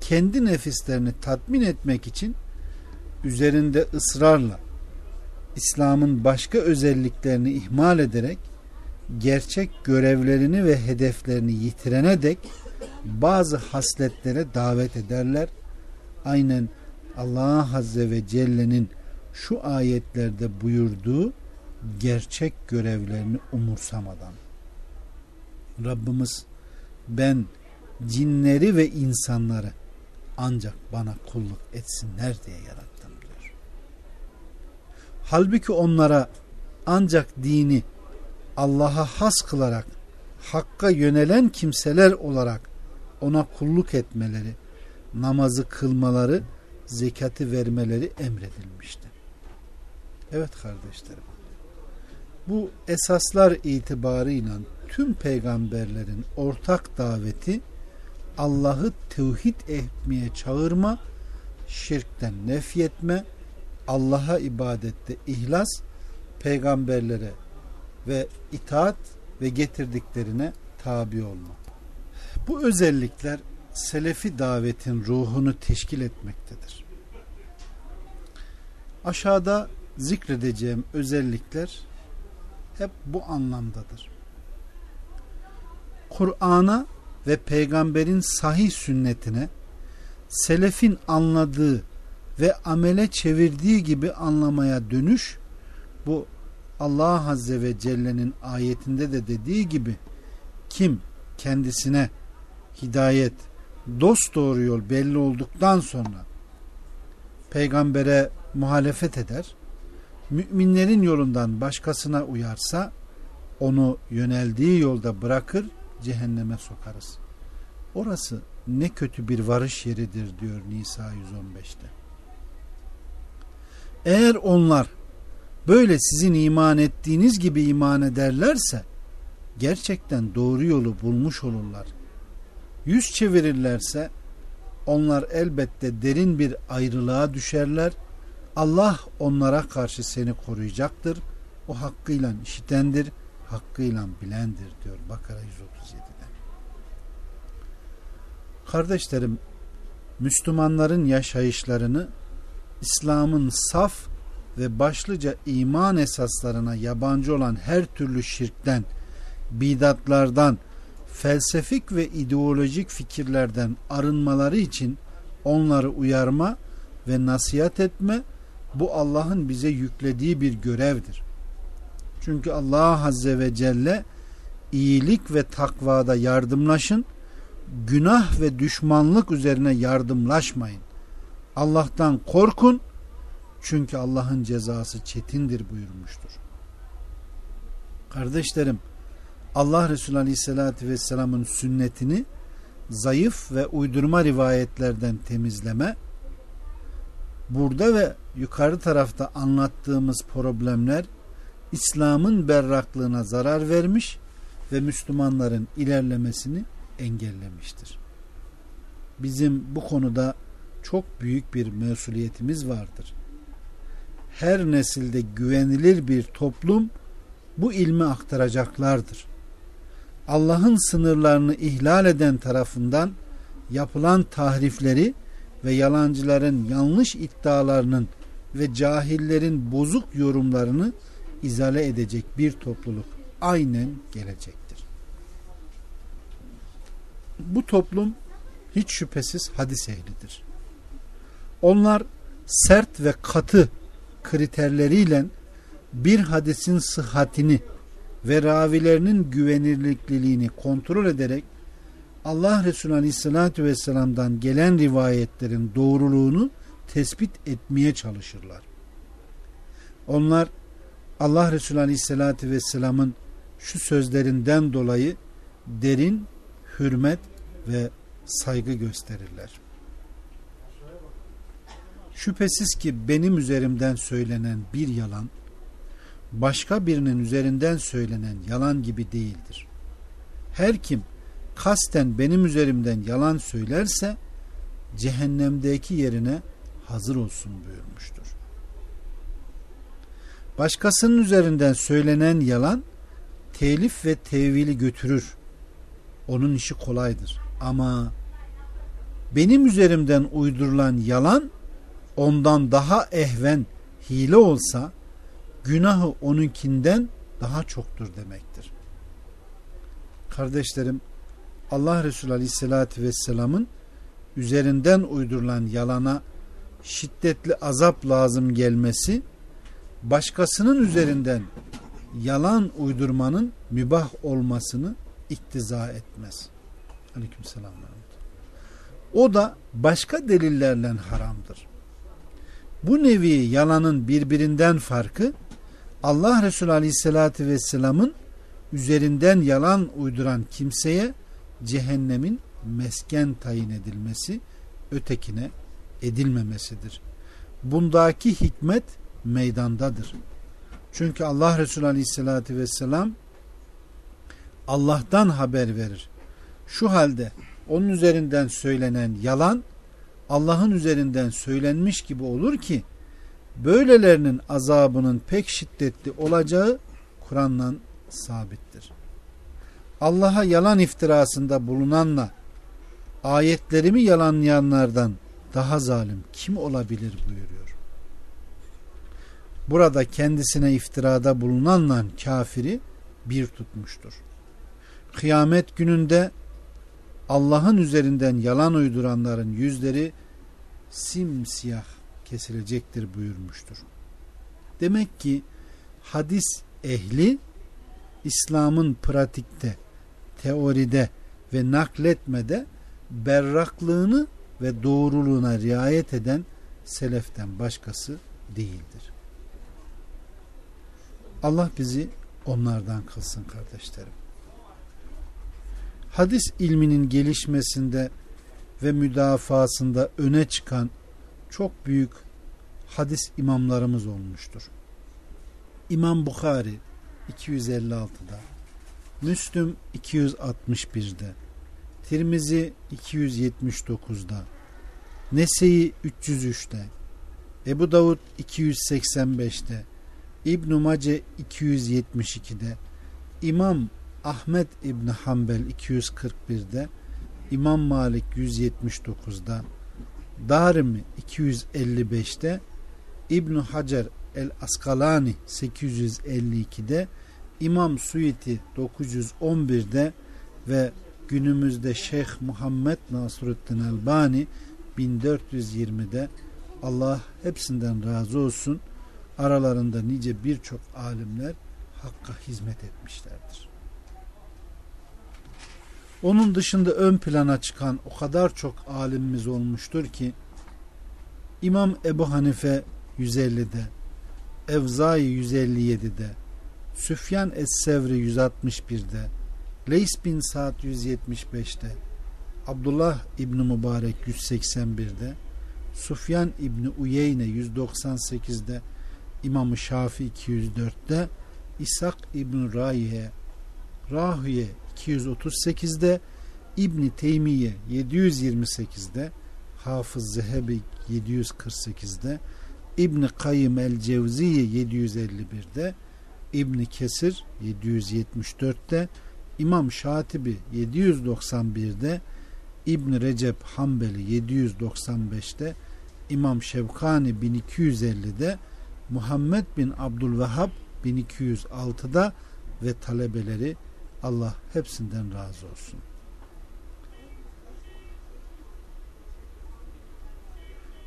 kendi nefislerini tatmin etmek için üzerinde ısrarla İslam'ın başka özelliklerini ihmal ederek gerçek görevlerini ve hedeflerini yitirene dek bazı hasletlere davet ederler aynen Allah Azze ve Celle'nin şu ayetlerde buyurduğu gerçek görevlerini umursamadan. Rabbimiz ben cinleri ve insanları ancak bana kulluk etsinler diye yarattım diyor. Halbuki onlara ancak dini Allah'a has kılarak hakka yönelen kimseler olarak ona kulluk etmeleri, namazı kılmaları, zekatı vermeleri emredilmişti. Evet kardeşlerim. Bu esaslar itibarıyla tüm peygamberlerin ortak daveti Allah'ı tevhid etmeye çağırma, şirkten nefyetme, Allah'a ibadette ihlas, peygamberlere ve itaat ve getirdiklerine tabi olma. Bu özellikler selefi davetin ruhunu teşkil etmektedir. Aşağıda zikredeceğim özellikler hep bu anlamdadır. Kur'an'a ve peygamberin sahih sünnetine selefin anladığı ve amele çevirdiği gibi anlamaya dönüş bu Allah Azze ve Celle'nin ayetinde de dediği gibi kim kendisine hidayet, dost doğru yol belli olduktan sonra peygambere muhalefet eder, müminlerin yolundan başkasına uyarsa onu yöneldiği yolda bırakır cehenneme sokarız. Orası ne kötü bir varış yeridir diyor Nisa 115'te. Eğer onlar böyle sizin iman ettiğiniz gibi iman ederlerse gerçekten doğru yolu bulmuş olurlar. Yüz çevirirlerse onlar elbette derin bir ayrılığa düşerler. Allah onlara karşı seni koruyacaktır. O hakkıyla işitendir, hakkıyla bilendir diyor Bakara 137'de. Kardeşlerim, Müslümanların yaşayışlarını İslam'ın saf ve başlıca iman esaslarına yabancı olan her türlü şirkten, bidatlardan, felsefik ve ideolojik fikirlerden arınmaları için onları uyarma ve nasihat etme bu Allah'ın bize yüklediği bir görevdir. Çünkü Allah Azze ve Celle iyilik ve takvada yardımlaşın, günah ve düşmanlık üzerine yardımlaşmayın. Allah'tan korkun çünkü Allah'ın cezası çetindir buyurmuştur. Kardeşlerim, Allah Resulü Aleyhisselatü Vesselam'ın sünnetini zayıf ve uydurma rivayetlerden temizleme, burada ve yukarı tarafta anlattığımız problemler İslam'ın berraklığına zarar vermiş ve Müslümanların ilerlemesini engellemiştir. Bizim bu konuda çok büyük bir mesuliyetimiz vardır. Her nesilde güvenilir bir toplum bu ilmi aktaracaklardır. Allah'ın sınırlarını ihlal eden tarafından yapılan tahrifleri ve yalancıların yanlış iddialarının ve cahillerin bozuk yorumlarını izale edecek bir topluluk aynen gelecektir. Bu toplum hiç şüphesiz hadis ehlidir. Onlar sert ve katı kriterleriyle bir hadisin sıhhatini ve ravilerinin güvenirlikliliğini kontrol ederek Allah Resulü Aleyhisselatü Vesselam'dan gelen rivayetlerin doğruluğunu tespit etmeye çalışırlar. Onlar Allah Resulü Aleyhisselatü Vesselam'ın şu sözlerinden dolayı derin hürmet ve saygı gösterirler. Şüphesiz ki benim üzerimden söylenen bir yalan başka birinin üzerinden söylenen yalan gibi değildir. Her kim kasten benim üzerimden yalan söylerse cehennemdeki yerine hazır olsun buyurmuştur. Başkasının üzerinden söylenen yalan telif ve tevili götürür. Onun işi kolaydır. Ama benim üzerimden uydurulan yalan ondan daha ehven hile olsa günahı onunkinden daha çoktur demektir. Kardeşlerim Allah Resulü Aleyhisselatü Vesselam'ın üzerinden uydurulan yalana şiddetli azap lazım gelmesi başkasının üzerinden yalan uydurmanın mübah olmasını iktiza etmez. Aleykümselam. O da başka delillerle haramdır. Bu nevi yalanın birbirinden farkı Allah Resulü Aleyhisselatü Vesselam'ın üzerinden yalan uyduran kimseye cehennemin mesken tayin edilmesi, ötekine edilmemesidir. Bundaki hikmet meydandadır. Çünkü Allah Resulü Aleyhisselatü Vesselam Allah'tan haber verir. Şu halde onun üzerinden söylenen yalan Allah'ın üzerinden söylenmiş gibi olur ki böylelerinin azabının pek şiddetli olacağı Kur'an'la sabittir. Allah'a yalan iftirasında bulunanla ayetlerimi yalanlayanlardan daha zalim kim olabilir buyuruyor. Burada kendisine iftirada bulunanla kafiri bir tutmuştur. Kıyamet gününde Allah'ın üzerinden yalan uyduranların yüzleri simsiyah kesilecektir buyurmuştur. Demek ki hadis ehli İslam'ın pratikte, teoride ve nakletmede berraklığını ve doğruluğuna riayet eden seleften başkası değildir. Allah bizi onlardan kılsın kardeşlerim. Hadis ilminin gelişmesinde ve müdafasında öne çıkan çok büyük hadis imamlarımız olmuştur. İmam Bukhari 256'da, Müslüm 261'de, Tirmizi 279'da, Nese'yi 303'te, Ebu Davud 285'te, İbn Mace 272'de, İmam Ahmet İbni Hanbel 241'de, İmam Malik 179'da, Darimi 255'te, İbn Hacer el Askalani 852'de, İmam Suyiti 911'de ve günümüzde Şeyh Muhammed Nasruddin Albani 1420'de Allah hepsinden razı olsun. Aralarında nice birçok alimler Hakk'a hizmet etmişlerdir. Onun dışında ön plana çıkan o kadar çok alimimiz olmuştur ki İmam Ebu Hanife 150'de, Evzai 157'de, Süfyan Es-Sevri 161'de, Leys bin Sa'd 175'te, Abdullah İbni Mübarek 181'de, Sufyan İbni Uyeyne 198'de, İmam-ı Şafi 204'te, İshak İbni Rahiye, Rahüye 238'de, İbni Teymiye 728'de, Hafız Zehebi 748'de, İbni Kayyım el Cevziye 751'de, İbni Kesir 774'te, İmam Şatibi 791'de, İbn Recep Hanbeli 795'te, İmam Şevkani 1250'de, Muhammed bin Abdülvehhab 1206'da ve talebeleri Allah hepsinden razı olsun.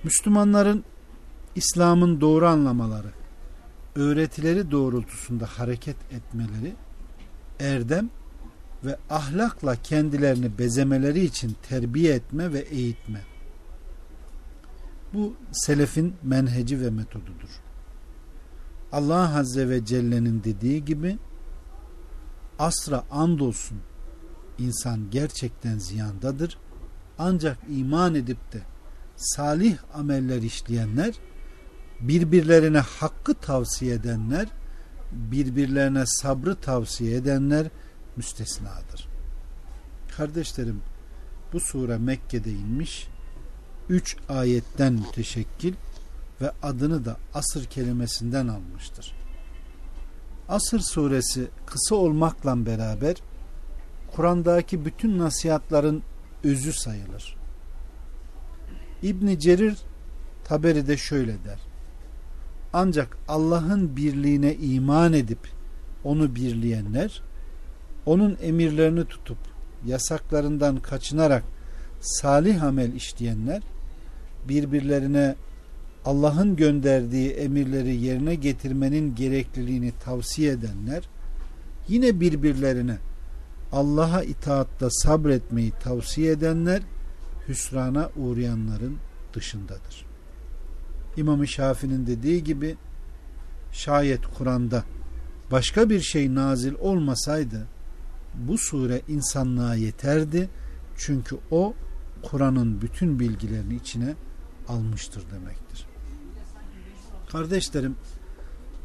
Müslümanların İslam'ın doğru anlamaları, öğretileri doğrultusunda hareket etmeleri, erdem ve ahlakla kendilerini bezemeleri için terbiye etme ve eğitme. Bu selefin menheci ve metodudur. Allah Azze ve Celle'nin dediği gibi asra andolsun insan gerçekten ziyandadır. Ancak iman edip de salih ameller işleyenler, birbirlerine hakkı tavsiye edenler, birbirlerine sabrı tavsiye edenler müstesnadır. Kardeşlerim, bu sure Mekke'de inmiş, üç ayetten müteşekkil ve adını da asır kelimesinden almıştır. Asır suresi kısa olmakla beraber Kur'an'daki bütün nasihatların özü sayılır. İbni Cerir Taberi'de şöyle der. Ancak Allah'ın birliğine iman edip onu birleyenler, onun emirlerini tutup yasaklarından kaçınarak salih amel işleyenler, birbirlerine Allah'ın gönderdiği emirleri yerine getirmenin gerekliliğini tavsiye edenler, yine birbirlerine Allah'a itaatta sabretmeyi tavsiye edenler, hüsrana uğrayanların dışındadır. İmam-ı Şafii'nin dediği gibi şayet Kur'an'da başka bir şey nazil olmasaydı bu sure insanlığa yeterdi. Çünkü o Kur'an'ın bütün bilgilerini içine almıştır demektir. Kardeşlerim,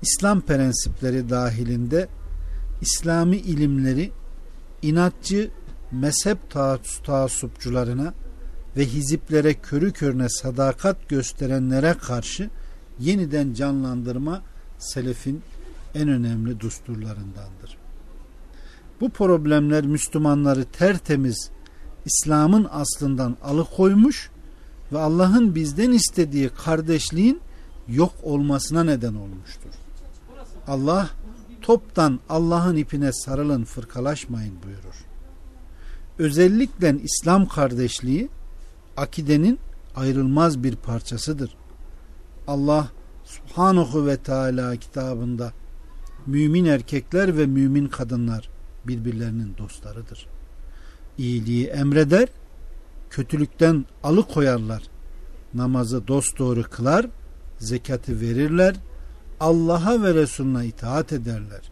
İslam prensipleri dahilinde İslami ilimleri inatçı mezhep taassupçularına ve hiziplere körü körüne sadakat gösterenlere karşı yeniden canlandırma selefin en önemli dusturlarındandır. Bu problemler Müslümanları tertemiz İslam'ın aslından alıkoymuş ve Allah'ın bizden istediği kardeşliğin yok olmasına neden olmuştur. Allah toptan Allah'ın ipine sarılın fırkalaşmayın buyurur. Özellikle İslam kardeşliği akidenin ayrılmaz bir parçasıdır. Allah subhanahu ve teala kitabında mümin erkekler ve mümin kadınlar birbirlerinin dostlarıdır. İyiliği emreder, kötülükten alıkoyarlar. Namazı dosdoğru kılar, zekatı verirler, Allah'a ve Resulüne itaat ederler.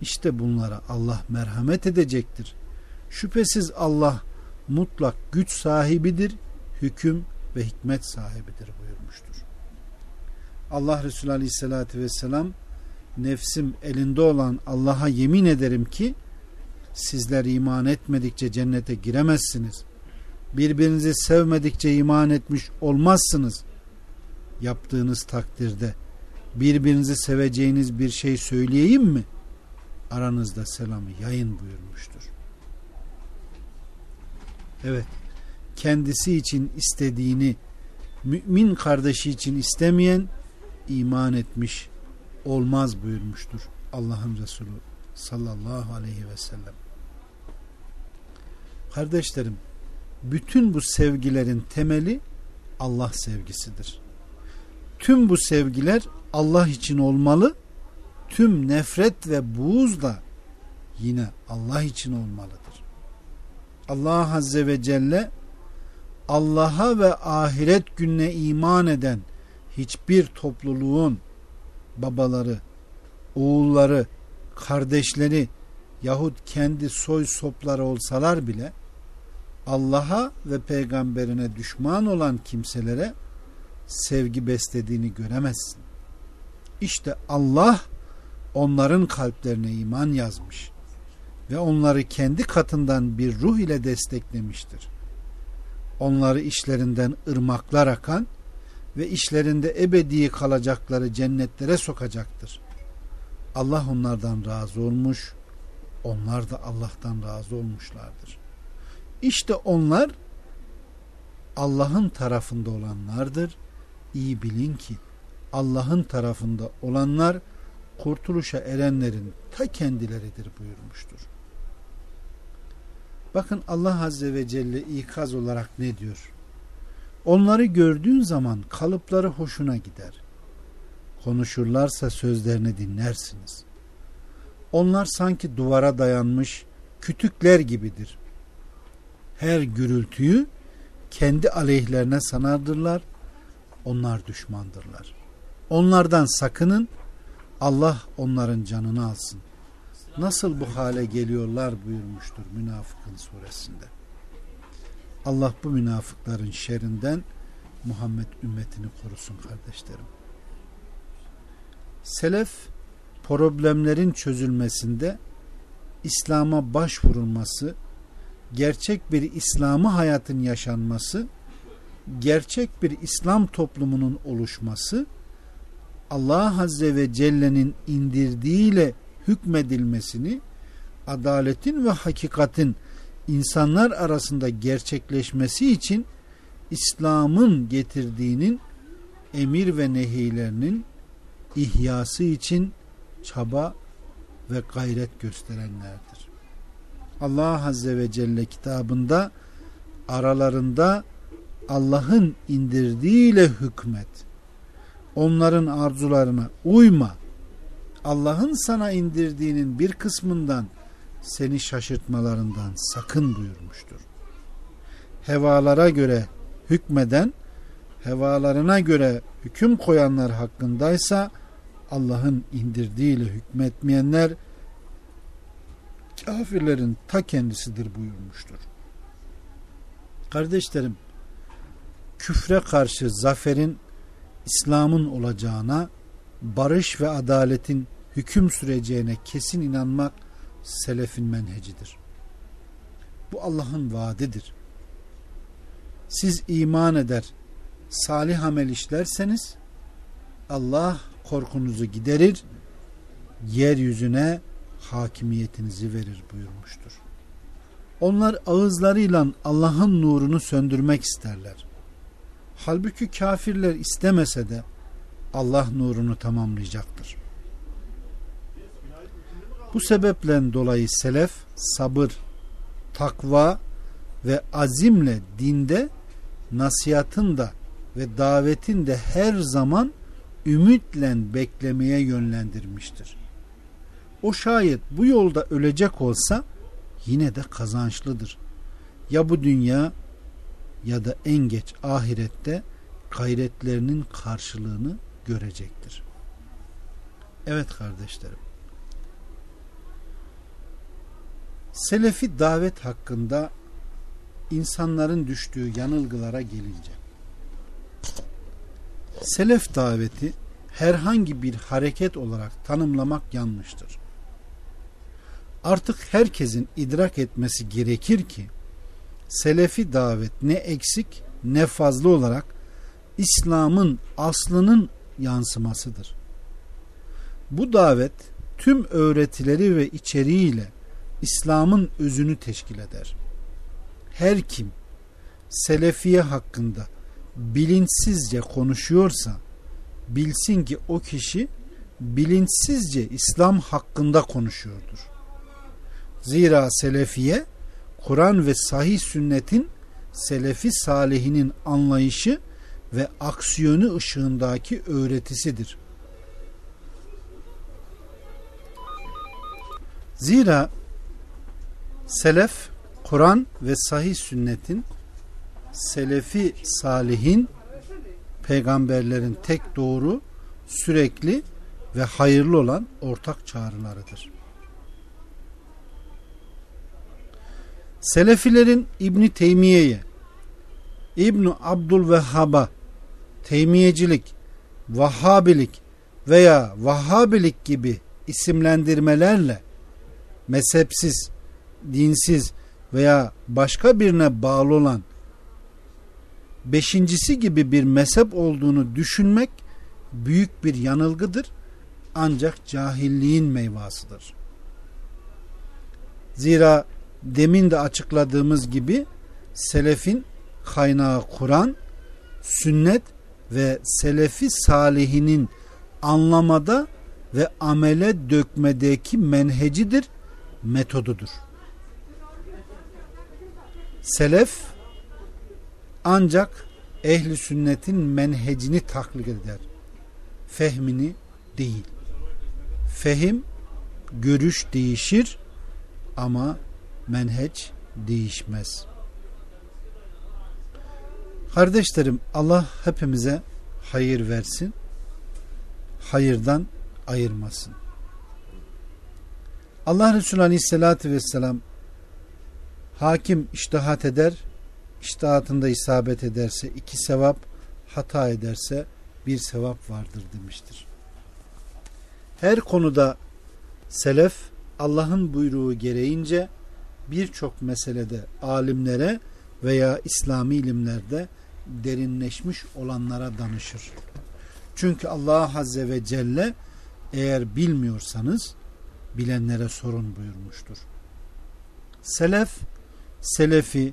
İşte bunlara Allah merhamet edecektir. Şüphesiz Allah mutlak güç sahibidir, hüküm ve hikmet sahibidir buyurmuştur. Allah Resulü Aleyhisselatü Vesselam nefsim elinde olan Allah'a yemin ederim ki sizler iman etmedikçe cennete giremezsiniz. Birbirinizi sevmedikçe iman etmiş olmazsınız. Yaptığınız takdirde birbirinizi seveceğiniz bir şey söyleyeyim mi? Aranızda selamı yayın buyurmuştur. Evet, kendisi için istediğini mümin kardeşi için istemeyen iman etmiş olmaz buyurmuştur Allah'ın Resulü sallallahu aleyhi ve sellem. Kardeşlerim, bütün bu sevgilerin temeli Allah sevgisidir. Tüm bu sevgiler Allah için olmalı. Tüm nefret ve buğuz da yine Allah için olmalıdır. Allah Azze ve Celle Allah'a ve ahiret gününe iman eden hiçbir topluluğun babaları, oğulları, kardeşleri yahut kendi soy sopları olsalar bile Allah'a ve peygamberine düşman olan kimselere sevgi beslediğini göremezsin. İşte Allah onların kalplerine iman yazmış ve onları kendi katından bir ruh ile desteklemiştir. Onları işlerinden ırmaklar akan ve işlerinde ebedi kalacakları cennetlere sokacaktır. Allah onlardan razı olmuş, onlar da Allah'tan razı olmuşlardır. İşte onlar Allah'ın tarafında olanlardır. İyi bilin ki Allah'ın tarafında olanlar kurtuluşa erenlerin ta kendileridir buyurmuştur. Bakın Allah Azze ve Celle ikaz olarak ne diyor? Onları gördüğün zaman kalıpları hoşuna gider. Konuşurlarsa sözlerini dinlersiniz. Onlar sanki duvara dayanmış kütükler gibidir. Her gürültüyü kendi aleyhlerine sanardırlar. Onlar düşmandırlar. Onlardan sakının. Allah onların canını alsın. Nasıl bu hale geliyorlar buyurmuştur Münafıkın suresinde. Allah bu münafıkların şerrinden Muhammed ümmetini korusun kardeşlerim. Selef problemlerin çözülmesinde İslam'a başvurulması, gerçek bir İslam'ı hayatın yaşanması, gerçek bir İslam toplumunun oluşması, Allah Azze ve Celle'nin indirdiğiyle hükmedilmesini, adaletin ve hakikatin insanlar arasında gerçekleşmesi için İslam'ın getirdiğinin emir ve nehilerinin ihyası için çaba ve gayret gösterenlerdir. Allah Azze ve Celle kitabında aralarında Allah'ın indirdiğiyle hükmet. Onların arzularına uyma. Allah'ın sana indirdiğinin bir kısmından seni şaşırtmalarından sakın buyurmuştur. Hevalara göre hükmeden, hevalarına göre hüküm koyanlar hakkındaysa Allah'ın indirdiğiyle hükmetmeyenler kafirlerin ta kendisidir buyurmuştur. Kardeşlerim, küfre karşı zaferin İslam'ın olacağına, barış ve adaletin hüküm süreceğine kesin inanmak selefin menhecidir. Bu Allah'ın vaadidir. Siz iman eder, salih amel işlerseniz Allah korkunuzu giderir, yeryüzüne hakimiyetinizi verir buyurmuştur. Onlar ağızlarıyla Allah'ın nurunu söndürmek isterler. Halbuki kafirler istemese de Allah nurunu tamamlayacaktır. Bu sebeple dolayı selef sabır, takva ve azimle dinde nasihatın da ve davetin de her zaman ümitle beklemeye yönlendirmiştir. O şayet bu yolda ölecek olsa yine de kazançlıdır. Ya bu dünya ya da en geç ahirette gayretlerinin karşılığını görecektir. Evet kardeşlerim. Selefi davet hakkında insanların düştüğü yanılgılara gelince Selef daveti herhangi bir hareket olarak tanımlamak yanlıştır. Artık herkesin idrak etmesi gerekir ki Selefi davet ne eksik ne fazla olarak İslam'ın aslının yansımasıdır. Bu davet tüm öğretileri ve içeriğiyle İslam'ın özünü teşkil eder. Her kim Selefiye hakkında bilinçsizce konuşuyorsa bilsin ki o kişi bilinçsizce İslam hakkında konuşuyordur. Zira Selefiye Kur'an ve sahih sünnetin Selefi salihinin anlayışı ve aksiyonu ışığındaki öğretisidir. Zira Selef Kur'an ve sahih sünnetin Selefi salihin peygamberlerin tek doğru, sürekli ve hayırlı olan ortak çağrılarıdır. Selefilerin İbni Teymiye'ye, İbni Abdülvehhab'a Teymiyecilik, Vahhabilik veya Vahhabilik gibi isimlendirmelerle mezhepsiz, dinsiz veya başka birine bağlı olan beşincisi gibi bir mezhep olduğunu düşünmek büyük bir yanılgıdır ancak cahilliğin meyvasıdır. Zira demin de açıkladığımız gibi selefin kaynağı Kur'an, sünnet ve selefi salihinin anlamada ve amele dökmedeki menhecidir, metodudur. Selef ancak ehli sünnetin menhecini taklit eder. Fehmini değil. Fehim, görüş değişir ama menheç değişmez. Kardeşlerim Allah hepimize hayır versin. Hayırdan ayırmasın. Allah Resulü Aleyhisselatü Vesselam hakim iştihat eder, iştihatında isabet ederse iki sevap, hata ederse bir sevap vardır demiştir. Her konuda selef Allah'ın buyruğu gereğince birçok meselede alimlere veya İslami ilimlerde derinleşmiş olanlara danışır. Çünkü Allah Azze ve Celle eğer bilmiyorsanız bilenlere sorun buyurmuştur. Selef, selefi,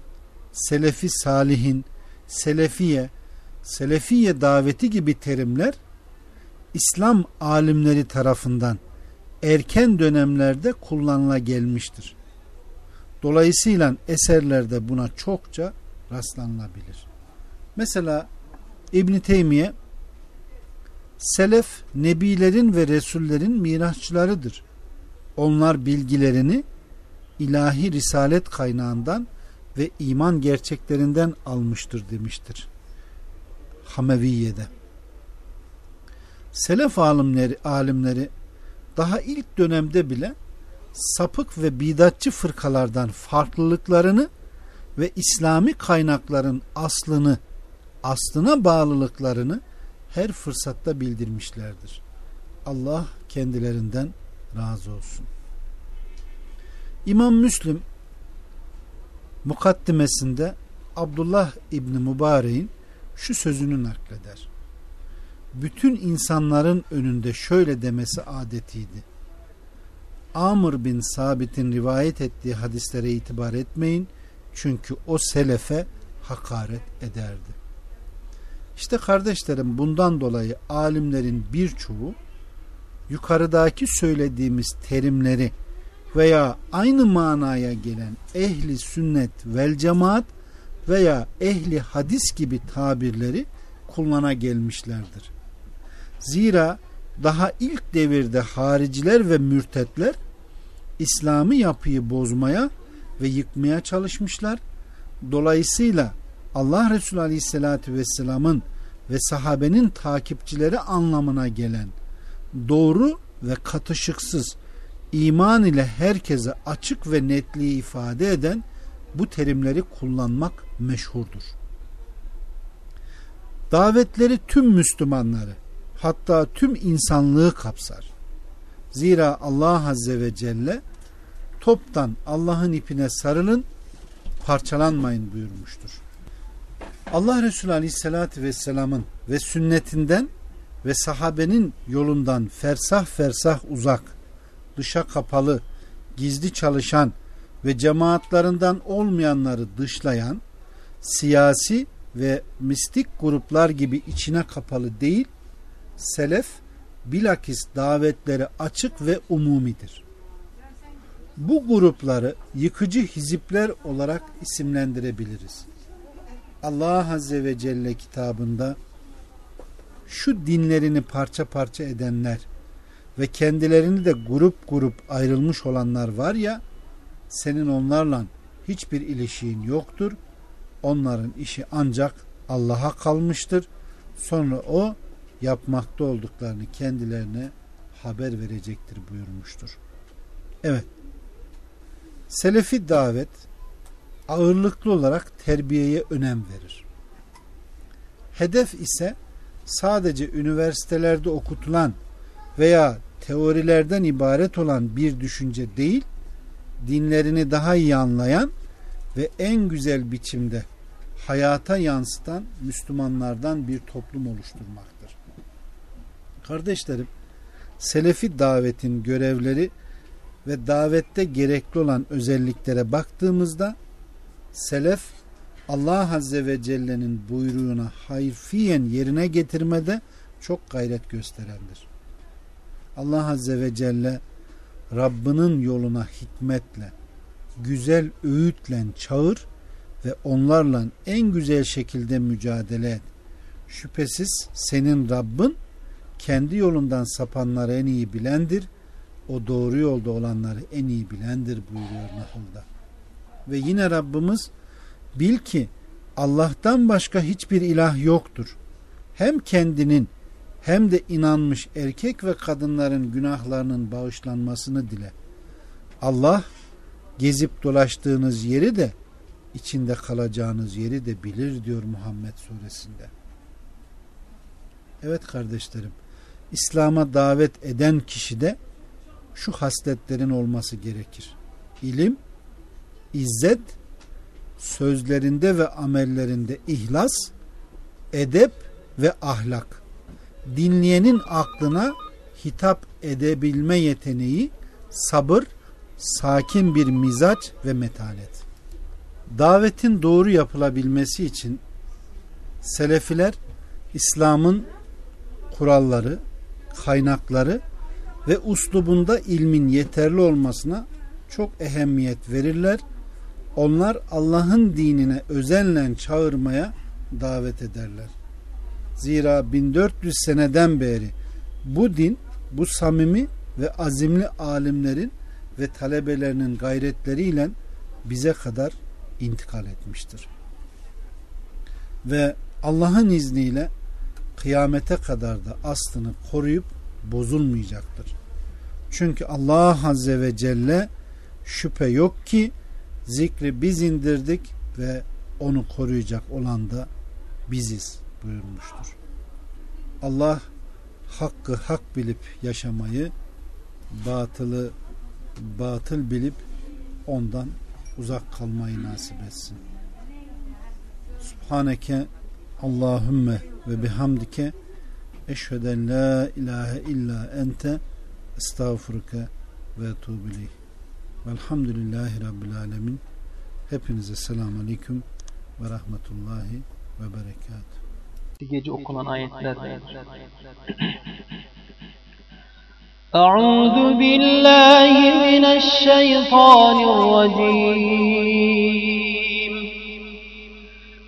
selefi salihin, selefiye, selefiye daveti gibi terimler İslam alimleri tarafından erken dönemlerde kullanıla gelmiştir. Dolayısıyla eserlerde buna çokça rastlanılabilir. Mesela İbn Teymiye Selef nebilerin ve resullerin mirasçılarıdır. Onlar bilgilerini ilahi risalet kaynağından ve iman gerçeklerinden almıştır demiştir. Hameviye'de. Selef alimleri, alimleri daha ilk dönemde bile sapık ve bidatçı fırkalardan farklılıklarını ve İslami kaynakların aslını, aslına bağlılıklarını her fırsatta bildirmişlerdir. Allah kendilerinden razı olsun. İmam Müslim mukaddimesinde Abdullah İbni Mübarek'in şu sözünü nakleder. Bütün insanların önünde şöyle demesi adetiydi. Amr bin Sabit'in rivayet ettiği hadislere itibar etmeyin. Çünkü o selefe hakaret ederdi. İşte kardeşlerim bundan dolayı alimlerin birçoğu yukarıdaki söylediğimiz terimleri veya aynı manaya gelen ehli sünnet vel cemaat veya ehli hadis gibi tabirleri kullana gelmişlerdir. Zira daha ilk devirde hariciler ve mürtetler İslami yapıyı bozmaya ve yıkmaya çalışmışlar. Dolayısıyla Allah Resulü Aleyhisselatü Vesselam'ın ve sahabenin takipçileri anlamına gelen doğru ve katışıksız iman ile herkese açık ve netliği ifade eden bu terimleri kullanmak meşhurdur. Davetleri tüm Müslümanları hatta tüm insanlığı kapsar. Zira Allah Azze ve Celle toptan Allah'ın ipine sarılın parçalanmayın buyurmuştur. Allah Resulü Aleyhisselatü Vesselam'ın ve sünnetinden ve sahabenin yolundan fersah fersah uzak, dışa kapalı, gizli çalışan ve cemaatlerinden olmayanları dışlayan, siyasi ve mistik gruplar gibi içine kapalı değil, selef bilakis davetleri açık ve umumidir. Bu grupları yıkıcı hizipler olarak isimlendirebiliriz. Allah Azze ve Celle kitabında şu dinlerini parça parça edenler ve kendilerini de grup grup ayrılmış olanlar var ya senin onlarla hiçbir ilişiğin yoktur. Onların işi ancak Allah'a kalmıştır. Sonra o yapmakta olduklarını kendilerine haber verecektir buyurmuştur. Evet. Selefi davet ağırlıklı olarak terbiyeye önem verir. Hedef ise sadece üniversitelerde okutulan veya teorilerden ibaret olan bir düşünce değil, dinlerini daha iyi anlayan ve en güzel biçimde hayata yansıtan Müslümanlardan bir toplum oluşturmaktır. Kardeşlerim, Selefi davetin görevleri ve davette gerekli olan özelliklere baktığımızda Selef Allah Azze ve Celle'nin buyruğuna hayfiyen yerine getirmede çok gayret gösterendir. Allah Azze ve Celle Rabbinin yoluna hikmetle, güzel öğütle çağır ve onlarla en güzel şekilde mücadele et. Şüphesiz senin Rabbin kendi yolundan sapanları en iyi bilendir. O doğru yolda olanları en iyi bilendir buyuruyor Nahıl'da. Ve yine Rabbimiz bil ki Allah'tan başka hiçbir ilah yoktur. Hem kendinin hem de inanmış erkek ve kadınların günahlarının bağışlanmasını dile. Allah gezip dolaştığınız yeri de içinde kalacağınız yeri de bilir diyor Muhammed suresinde. Evet kardeşlerim, İslam'a davet eden kişide şu hasletlerin olması gerekir. İlim, izzet, sözlerinde ve amellerinde ihlas, edep ve ahlak. Dinleyenin aklına hitap edebilme yeteneği, sabır, sakin bir mizaç ve metanet. Davetin doğru yapılabilmesi için Selefiler İslam'ın kuralları, kaynakları ve uslubunda ilmin yeterli olmasına çok ehemmiyet verirler. Onlar Allah'ın dinine özenle çağırmaya davet ederler. Zira 1400 seneden beri bu din, bu samimi ve azimli alimlerin ve talebelerinin gayretleriyle bize kadar intikal etmiştir. Ve Allah'ın izniyle kıyamete kadar da aslını koruyup bozulmayacaktır. Çünkü Allah Azze ve Celle şüphe yok ki zikri biz indirdik ve onu koruyacak olan da biziz buyurmuştur. Allah hakkı hak bilip yaşamayı, batılı batıl bilip ondan uzak kalmayı nasip etsin. Subhaneke Allahümme ve bihamdike eşheden la ilahe illa ente estağfurke ve etubileyh. Velhamdülillahi Rabbil alemin. Hepinize selamun aleyküm ve rahmetullahi ve berekat. Gece okunan ayetlerden. أعوذ بالله من الشيطان الرجيم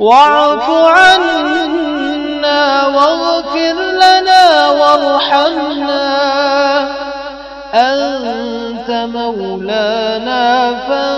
واعف عنا واغفر لنا وارحمنا. أنت مولانا فانصرنا